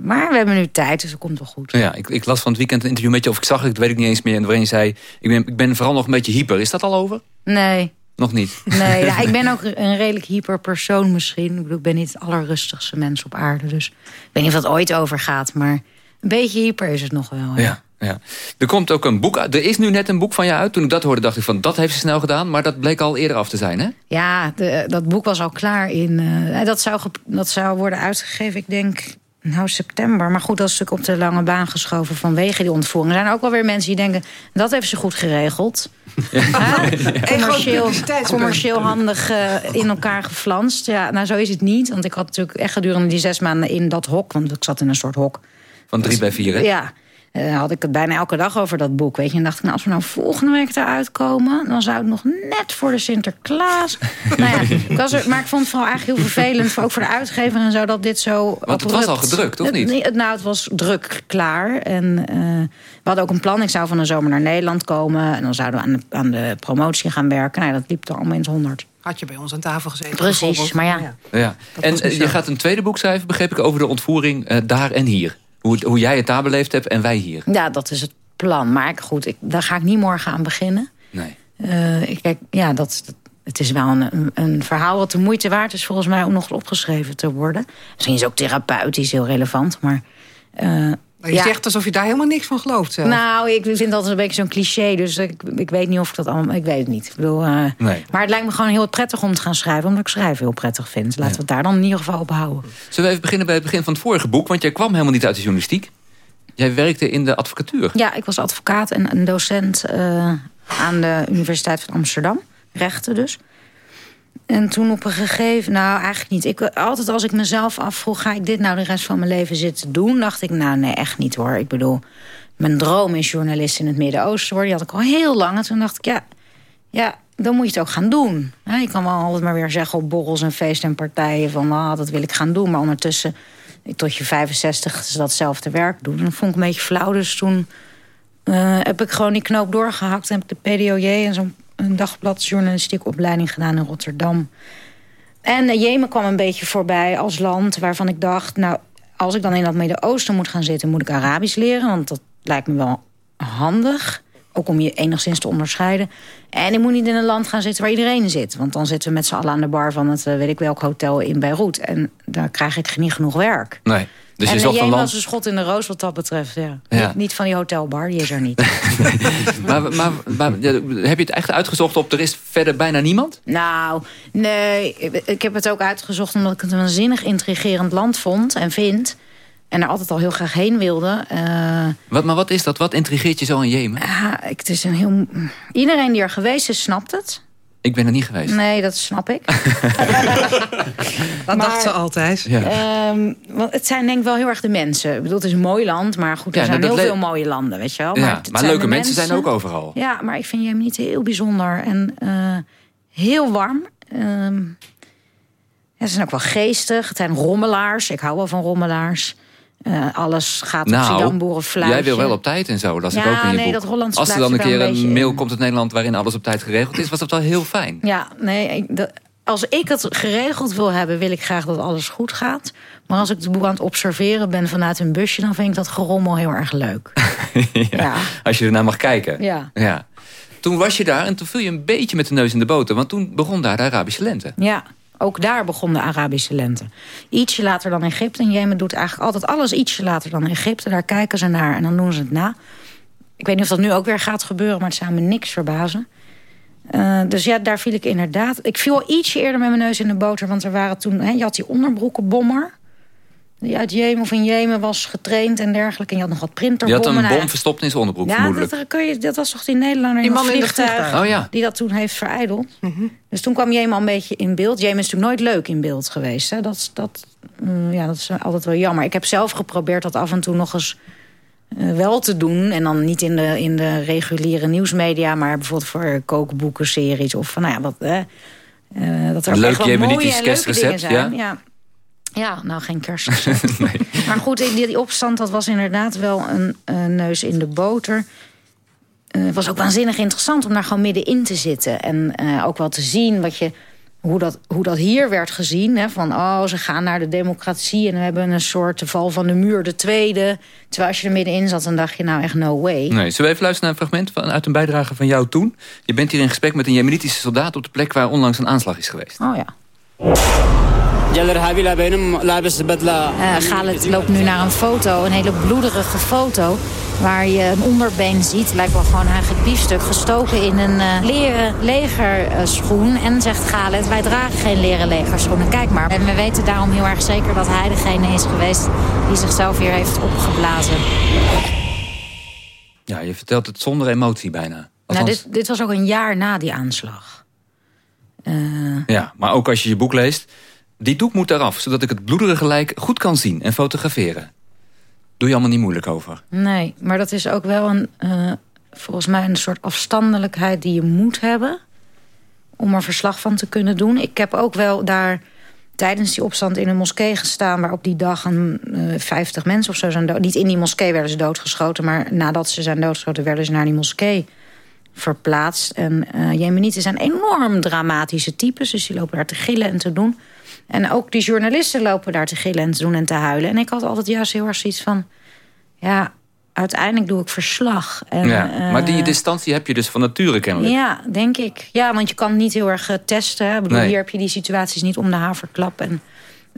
maar we hebben nu tijd, dus het komt wel goed. Ja, ik, ik las van het weekend een interview met je, of ik zag het, dat weet ik niet eens meer. En waarin je zei, ik ben, ik ben vooral nog een beetje hyper. Is dat al over? Nee, Nog niet? nee ja, ik ben ook een redelijk hyper persoon misschien. Ik, bedoel, ik ben niet het allerrustigste mens op aarde. Dus ik weet niet of dat ooit overgaat. Maar een beetje hyper is het nog wel. Ja. Ja, ja. Er komt ook een boek uit. Er is nu net een boek van je uit. Toen ik dat hoorde, dacht ik van, dat heeft ze snel gedaan. Maar dat bleek al eerder af te zijn, hè? Ja, de, dat boek was al klaar in. eh, dat, zou, dat zou worden uitgegeven, ik denk. Nou, september. Maar goed, dat is natuurlijk op de lange baan geschoven vanwege die ontvoering. Er zijn ook wel weer mensen die denken, dat heeft ze goed geregeld. Ja, commercieel, publiciteitspunt. commercieel handig eh, in elkaar geflanst. Ja, nou, zo is het niet. Want ik had natuurlijk echt gedurende die zes maanden in dat hok... want ik zat in een soort hok. Van drie bij vier, hè? Ja, eh, had ik het bijna elke dag over dat boek. Weet je. En dacht ik, nou, als we nou volgende week eruit komen... dan zou het nog net voor de Sinterklaas... nou ja, ik was er, maar ik vond het vooral eigenlijk heel vervelend... ook voor de uitgever en zo, dat dit zo Want het was al gedrukt, of niet? nee, het- nou, het was druk klaar. En eh, we hadden ook een plan. Ik zou van de zomer naar Nederland komen. En dan zouden we aan de, aan de promotie gaan werken. Nou, ja, dat liep er allemaal in het honderd. Had je bij ons aan tafel gezeten. Precies, maar ja. Ja. En eh, je gaat een tweede boek schrijven, begreep ik, over de ontvoering eh, daar en hier. Hoe, hoe jij het daar beleefd hebt en wij hier. Ja, dat is het plan. Maar ik- goed, ik, daar ga ik niet morgen aan beginnen. Nee. Eh, ik kijk, ja, dat, het is wel een, een, verhaal wat de moeite waard is... volgens mij om nog opgeschreven te worden. Misschien is ook therapeutisch heel relevant, maar... eh, Maar je ja. zegt alsof je daar helemaal niks van gelooft zelf. Nou, ik vind dat altijd een beetje zo'n cliché. Dus ik, ik weet niet of ik dat allemaal... Ik weet het niet. Ik bedoel, eh, Nee. Maar het lijkt me gewoon heel prettig om te gaan schrijven... omdat ik schrijven heel prettig vind. Laten we het daar dan in ieder geval op houden. Zullen we even beginnen bij het begin van het vorige boek? Want jij kwam helemaal niet uit de journalistiek. Jij werkte in de advocatuur. Ja, ik was advocaat en een docent eh, aan de Universiteit van Amsterdam. Rechten dus. En toen op een gegeven... Nou, eigenlijk niet. Ik, altijd als ik mezelf afvroeg... ga ik dit nou de rest van mijn leven zitten doen? dacht ik, nou nee, echt niet hoor. Ik bedoel, mijn droom is journalist in het Midden-Oosten worden. Die had ik al heel lang. En toen dacht ik, ja, ja dan moet je het ook gaan doen. Je kan wel altijd maar weer zeggen op borrels en feesten en partijen... van ah, dat wil ik gaan doen. Maar ondertussen, tot je 65 is datzelfde werk doen. En dat vond ik een beetje flauw. Dus toen eh, heb ik gewoon die knoop doorgehakt. En heb ik de PDOJ en zo'n een dagblad journalistiek opleiding gedaan in Rotterdam. En uh, Jemen kwam een beetje voorbij als land waarvan ik dacht... nou, als ik dan in dat Midden-Oosten moet gaan zitten... moet ik Arabisch leren, want dat lijkt me wel handig. Ook om je enigszins te onderscheiden. En ik moet niet in een land gaan zitten waar iedereen zit. Want dan zitten we met z'n allen aan de bar van het, uh, weet ik welk hotel in Beirut. En daar krijg ik niet genoeg werk. Nee. Dus en je zocht een land... was een schot in de roos wat dat betreft, ja. Ja. Niet, niet van die hotelbar, die is er niet. maar, maar, maar heb je het echt uitgezocht op er is verder bijna niemand? Nou, nee. Ik, heb het ook uitgezocht omdat ik het een waanzinnig intrigerend land vond en vind. En er altijd al heel graag heen wilde. Uh, wat, maar wat is dat? Wat intrigeert je zo aan Jemen? Uh, het is een heel... Iedereen die er geweest is, snapt het. Ik ben er niet geweest. Nee, dat snap ik. dat dacht ze altijd. Ja. Um, want het zijn denk ik wel heel erg de mensen. Ik bedoel, het is een mooi land, maar goed, er ja, zijn heel veel mooie landen, weet je wel. Ja, maar, leuke mensen zijn ook overal. Ja, maar ik vind Jemen niet heel bijzonder. En uh, heel warm. Um, ja, ze zijn ook wel geestig. Het zijn rommelaars. Ik hou wel van rommelaars. Uh, alles gaat nou, op Zidane boerenfluitje. Jij wil wel op tijd en zo, dat ja, ik ook in je nee, boek. Dat Als er dan een keer een, een mail komt uit Nederland... waarin alles op tijd geregeld is, was dat wel heel fijn. Ja, nee, ik, als ik het geregeld wil hebben... wil ik graag dat alles goed gaat. Maar als ik de boel aan het observeren ben vanuit een busje... dan vind ik dat gerommel heel erg leuk. ja, ja. Als je ernaar mag kijken. Ja. ja. Toen was je daar en toen viel je een beetje met de neus in de boter... want toen begon daar de Arabische lente. Ja, ook daar begon de Arabische lente. Ietsje later dan Egypte. En Jemen doet eigenlijk altijd alles ietsje later dan Egypte. Daar kijken ze naar en dan doen ze het na. Ik weet niet of dat nu ook weer gaat gebeuren... maar het zou me niks verbazen. Uh, dus ja, daar viel ik inderdaad... Ik viel ietsje eerder met mijn neus in de boter... want er waren toen... Hè, je had die onderbroekenbommer... die uit Jemen of in Jemen was getraind en dergelijke. En je had nog wat printerbommen. Je had een bom nou, verstopt in zijn onderbroek, ja, vermoedelijk. Dat, kun je, dat was toch die Nederlander in die man het vliegtuig... In vliegtuig. Oh, ja. die dat toen heeft verijdeld. Mm -hmm. Dus toen kwam Jemen al een beetje in beeld. Jemen is natuurlijk nooit leuk in beeld geweest. Hè? Dat, dat, uh, ja, dat is altijd wel jammer. Ik heb zelf geprobeerd dat af en toe nog eens... Uh, wel te doen. En dan niet in de, in de reguliere nieuwsmedia... maar bijvoorbeeld voor kookboeken, series of van nou ja, wat... Uh, dat er Leuk echt wel mooie en leuke dingen zijn. Ja? ja. Ja, nou geen nee. Maar goed, die, die opstand, dat was inderdaad wel een, een neus in de boter. Het uh, was ook waanzinnig interessant om daar gewoon middenin te zitten. En uh, ook wel te zien wat je, hoe, dat, hoe dat hier werd gezien. Hè, van, oh, ze gaan naar de democratie en we hebben een soort de val van de muur, de tweede. Terwijl als je er middenin zat, dan dacht je nou echt no way. Nee, zullen we even luisteren naar een fragment van, uit een bijdrage van jou toen? Je bent hier in gesprek met een jemenitische soldaat op de plek waar onlangs een aanslag is geweest. Oh ja. Uh, Galet loopt nu naar een foto, een hele bloederige foto... waar je een onderbeen ziet, lijkt wel gewoon eigenlijk biefstuk... gestoken in een uh, leren legerschoen. En zegt Galet, wij dragen geen leren legerschoenen, kijk maar. En we weten daarom heel erg zeker dat hij degene is geweest... die zichzelf weer heeft opgeblazen. Ja, je vertelt het zonder emotie bijna. Nou, dit, dit was ook een jaar na die aanslag. Uh... Ja, maar ook als je je boek leest... Die doek moet eraf, zodat ik het bloederige lijk goed kan zien en fotograferen. Doe je allemaal niet moeilijk over. Nee, maar dat is ook wel een, uh, volgens mij een soort afstandelijkheid die je moet hebben. Om er verslag van te kunnen doen. Ik heb ook wel daar tijdens die opstand in een moskee gestaan... waar op die dag een uh, 50 mensen of zo zijn dood. Niet in die moskee werden ze doodgeschoten... maar nadat ze zijn doodgeschoten werden ze naar die moskee verplaatst. En uh, Jemenieten zijn enorm dramatische types. Dus die lopen daar te gillen en te doen... En ook die journalisten lopen daar te gillen en te doen en te huilen. En ik had altijd juist heel erg zoiets van... ja, uiteindelijk doe ik verslag. En, ja, maar die uh, distantie heb je dus van nature kennelijk. Ja, denk ik. Ja, want je kan niet heel erg uh, testen. Ik bedoel, nee. hier heb je die situaties niet om de haverklap. En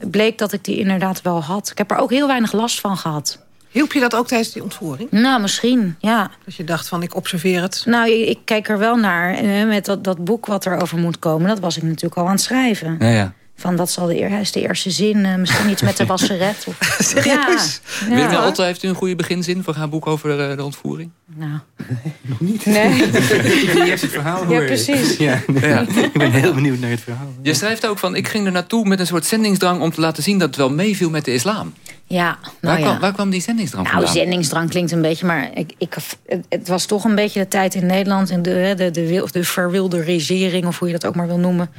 het bleek dat ik die inderdaad wel had. Ik heb er ook heel weinig last van gehad. Hielp je dat ook tijdens die ontvoering? Nou, misschien, ja. Dat je dacht van, ik observeer het. Nou, ik, ik kijk er wel naar. En met dat, dat boek wat er over moet komen... dat was ik natuurlijk al aan het schrijven. Ja, ja. Van dat zal de, eer, is de eerste zin, uh, misschien iets met de wasseret. Of... Serieus? Ja. Willem ja. Otto, heeft u een goede beginzin voor haar boek over de, de ontvoering? Nou. Nog niet. Nee. ik wil eerst het verhaal horen. Ja, precies. Ja, nee. ja, ik ben heel benieuwd naar het verhaal. Je schrijft ook van, ik ging er naartoe met een soort zendingsdrang... om te laten zien dat het wel meeviel met de islam. Ja, nou waar, ja. kwam, waar kwam die zendingsdrang nou, vandaan? zendingsdrang klinkt een beetje, maar ik, ik, het, was toch een beetje de tijd in Nederland... en de, de, de, de verwilderisering, of hoe je dat ook maar wil noemen...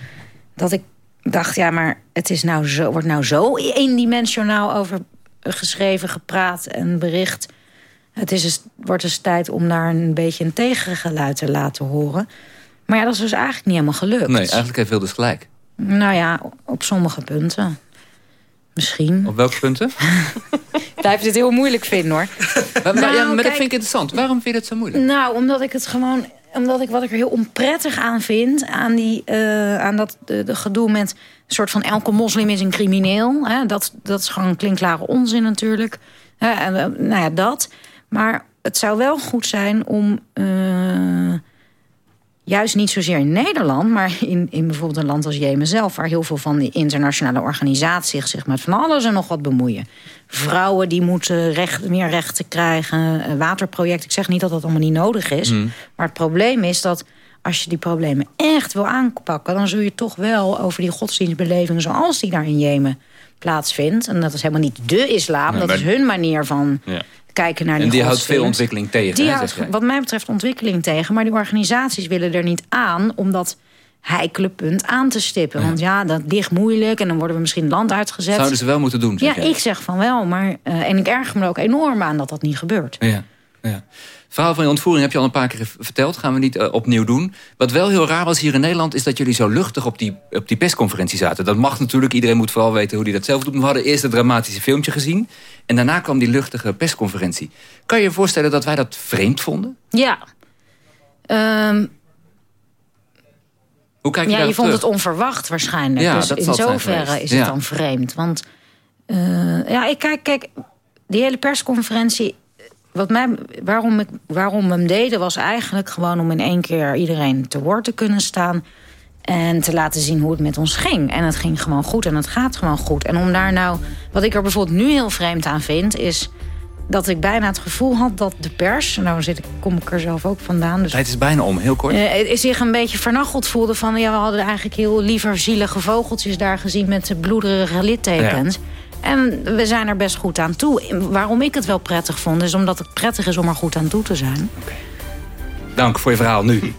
dat ik dacht, ja, maar het is nou zo, wordt nou zo eendimensionaal over geschreven, gepraat en bericht. Het is dus, wordt dus tijd om daar een beetje een tegengeluid te laten horen. Maar ja, dat is dus eigenlijk niet helemaal gelukt. Nee, eigenlijk heeft Wilders gelijk. Nou ja, op sommige punten. Misschien. Op welke punten? Blijf het heel moeilijk vinden hoor. maar, maar, ja, Nou, maar dat vind ik interessant. Waarom vind je het zo moeilijk? Nou, omdat ik het gewoon. Omdat ik wat ik er heel onprettig aan vind. Aan, die, eh, aan dat de, gedoe met. Een soort van elke moslim is een crimineel. Hè? Dat, dat is gewoon klinkklare onzin natuurlijk. Eh, nou ja, dat. Maar het zou wel goed zijn om. eh, juist niet zozeer in Nederland, maar in, in bijvoorbeeld een land als Jemen zelf, waar heel veel van die internationale organisaties zich met van alles en nog wat bemoeien. Vrouwen die moeten recht, meer rechten krijgen, eh, waterproject. Ik zeg niet dat dat allemaal niet nodig is. Mm. Maar het probleem is dat als je die problemen echt wil aanpakken, dan zul je toch wel over die godsdienstbeleving zoals die daar in Jemen plaatsvindt. En dat is helemaal niet de islam, Nee, dat maar- is hun manier van Ja. Kijken naar die En die houdt veel ontwikkeling tegen. Die hè, houdt, zeg jij. wat mij betreft, ontwikkeling tegen. Maar die organisaties willen er niet aan om dat heikele punt aan te stippen. Want ja, dat ligt moeilijk en dan worden we misschien land uitgezet. Zouden ze wel moeten doen, zeg Ja, jij? ik zeg van wel. Maar, eh, en ik erger me er ook enorm aan dat dat niet gebeurt. Ja, ja. Verhaal van je ontvoering heb je al een paar keer verteld. Gaan we niet eh, opnieuw doen. Wat wel heel raar was hier in Nederland... is dat jullie zo luchtig op die, op die persconferentie zaten. Dat mag natuurlijk. Iedereen moet vooral weten hoe hij dat zelf doet. We hadden eerst het dramatische filmpje gezien. En daarna kwam die luchtige persconferentie. Kan je je voorstellen dat wij dat vreemd vonden? Ja. Ehm, Hoe kijk je ja, je vond terug? het onverwacht waarschijnlijk. Ja, dus in zoverre is het dan vreemd. Want eh, ja, ik kijk, kijk, die hele persconferentie... Wat mij, waarom, ik, waarom we hem deden was eigenlijk gewoon om in één keer iedereen te woord te kunnen staan. En te laten zien hoe het met ons ging. En het ging gewoon goed en het gaat gewoon goed. En om daar nou, wat ik er bijvoorbeeld nu heel vreemd aan vind, is dat ik bijna het gevoel had dat de pers, nou zit ik, kom ik er zelf ook vandaan, dus Het is bijna om, heel kort. eh, zich een beetje vernacheld voelde van... ja, we hadden eigenlijk heel liever zielige vogeltjes daar gezien... met bloederige littekens. En we zijn er best goed aan toe. Waarom ik het wel prettig vond, is omdat het prettig is om er goed aan toe te zijn. Dank voor je verhaal nu.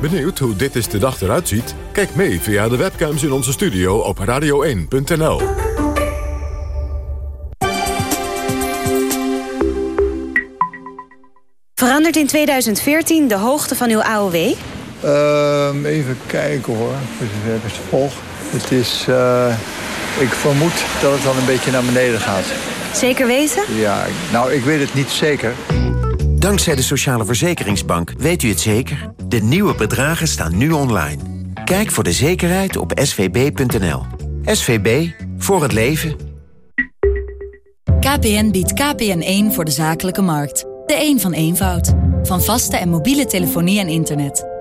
Benieuwd hoe dit is de dag eruit ziet? Kijk mee via de webcams in onze studio op radio1.nl. Verandert in 2014 de hoogte van uw AOW? Ehm, even kijken hoor, ik het volg. Het is, eh, ik vermoed dat het dan een beetje naar beneden gaat. Zeker weten? Ja, nou ik weet het niet zeker. Dankzij de Sociale Verzekeringsbank weet u het zeker. De nieuwe bedragen staan nu online. Kijk voor de zekerheid op svb.nl. SVB, voor het leven. KPN biedt KPN1 voor de zakelijke markt. De een van eenvoud. Van vaste en mobiele telefonie en internet.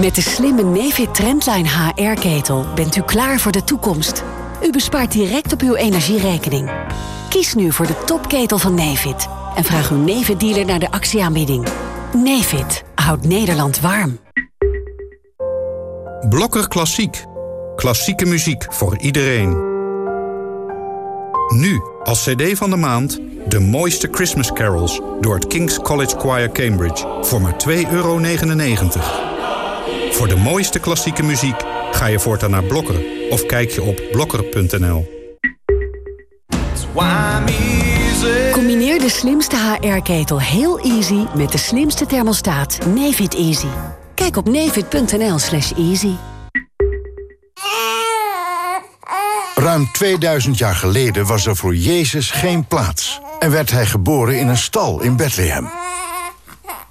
Met de slimme Nefit Trendline HR-ketel bent u klaar voor de toekomst. U bespaart direct op uw energierekening. Kies nu voor de topketel van Nefit en vraag uw Nefit-dealer naar de actieaanbieding. Nefit houdt Nederland warm. Blokker Klassiek. Klassieke muziek voor iedereen. Nu, als cd van de maand, de mooiste Christmas carols... door het King's College Choir Cambridge voor maar 2,99 euro. Voor de mooiste klassieke muziek ga je voortaan naar Blokker... of kijk je op blokker.nl. Combineer de slimste HR-ketel heel easy met de slimste thermostaat Nefit Easy. Kijk op nefit.nl slash easy. Ruim 2000 jaar geleden was er voor Jezus geen plaats. en werd hij geboren in een stal in Bethlehem.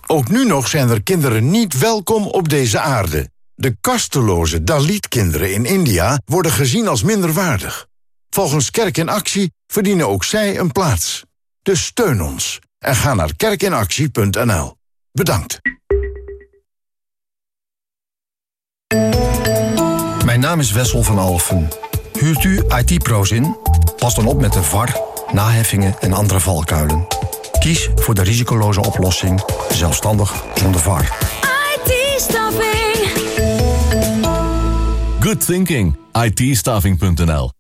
Ook nu nog zijn er kinderen niet welkom op deze aarde. De kasteloze Dalit-kinderen in India worden gezien als minderwaardig. Volgens Kerk in Actie verdienen ook zij een plaats. Dus steun ons en ga naar kerkinactie.nl. Bedankt. Mijn naam is Wessel van Alfen. Huurt u IT-pro's in? Pas dan op met de VAR, naheffingen en andere valkuilen. Kies voor de risicoloze oplossing, zelfstandig zonder VAR. IT-staffing. Good thinking. it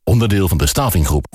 onderdeel van de Stavinggroep.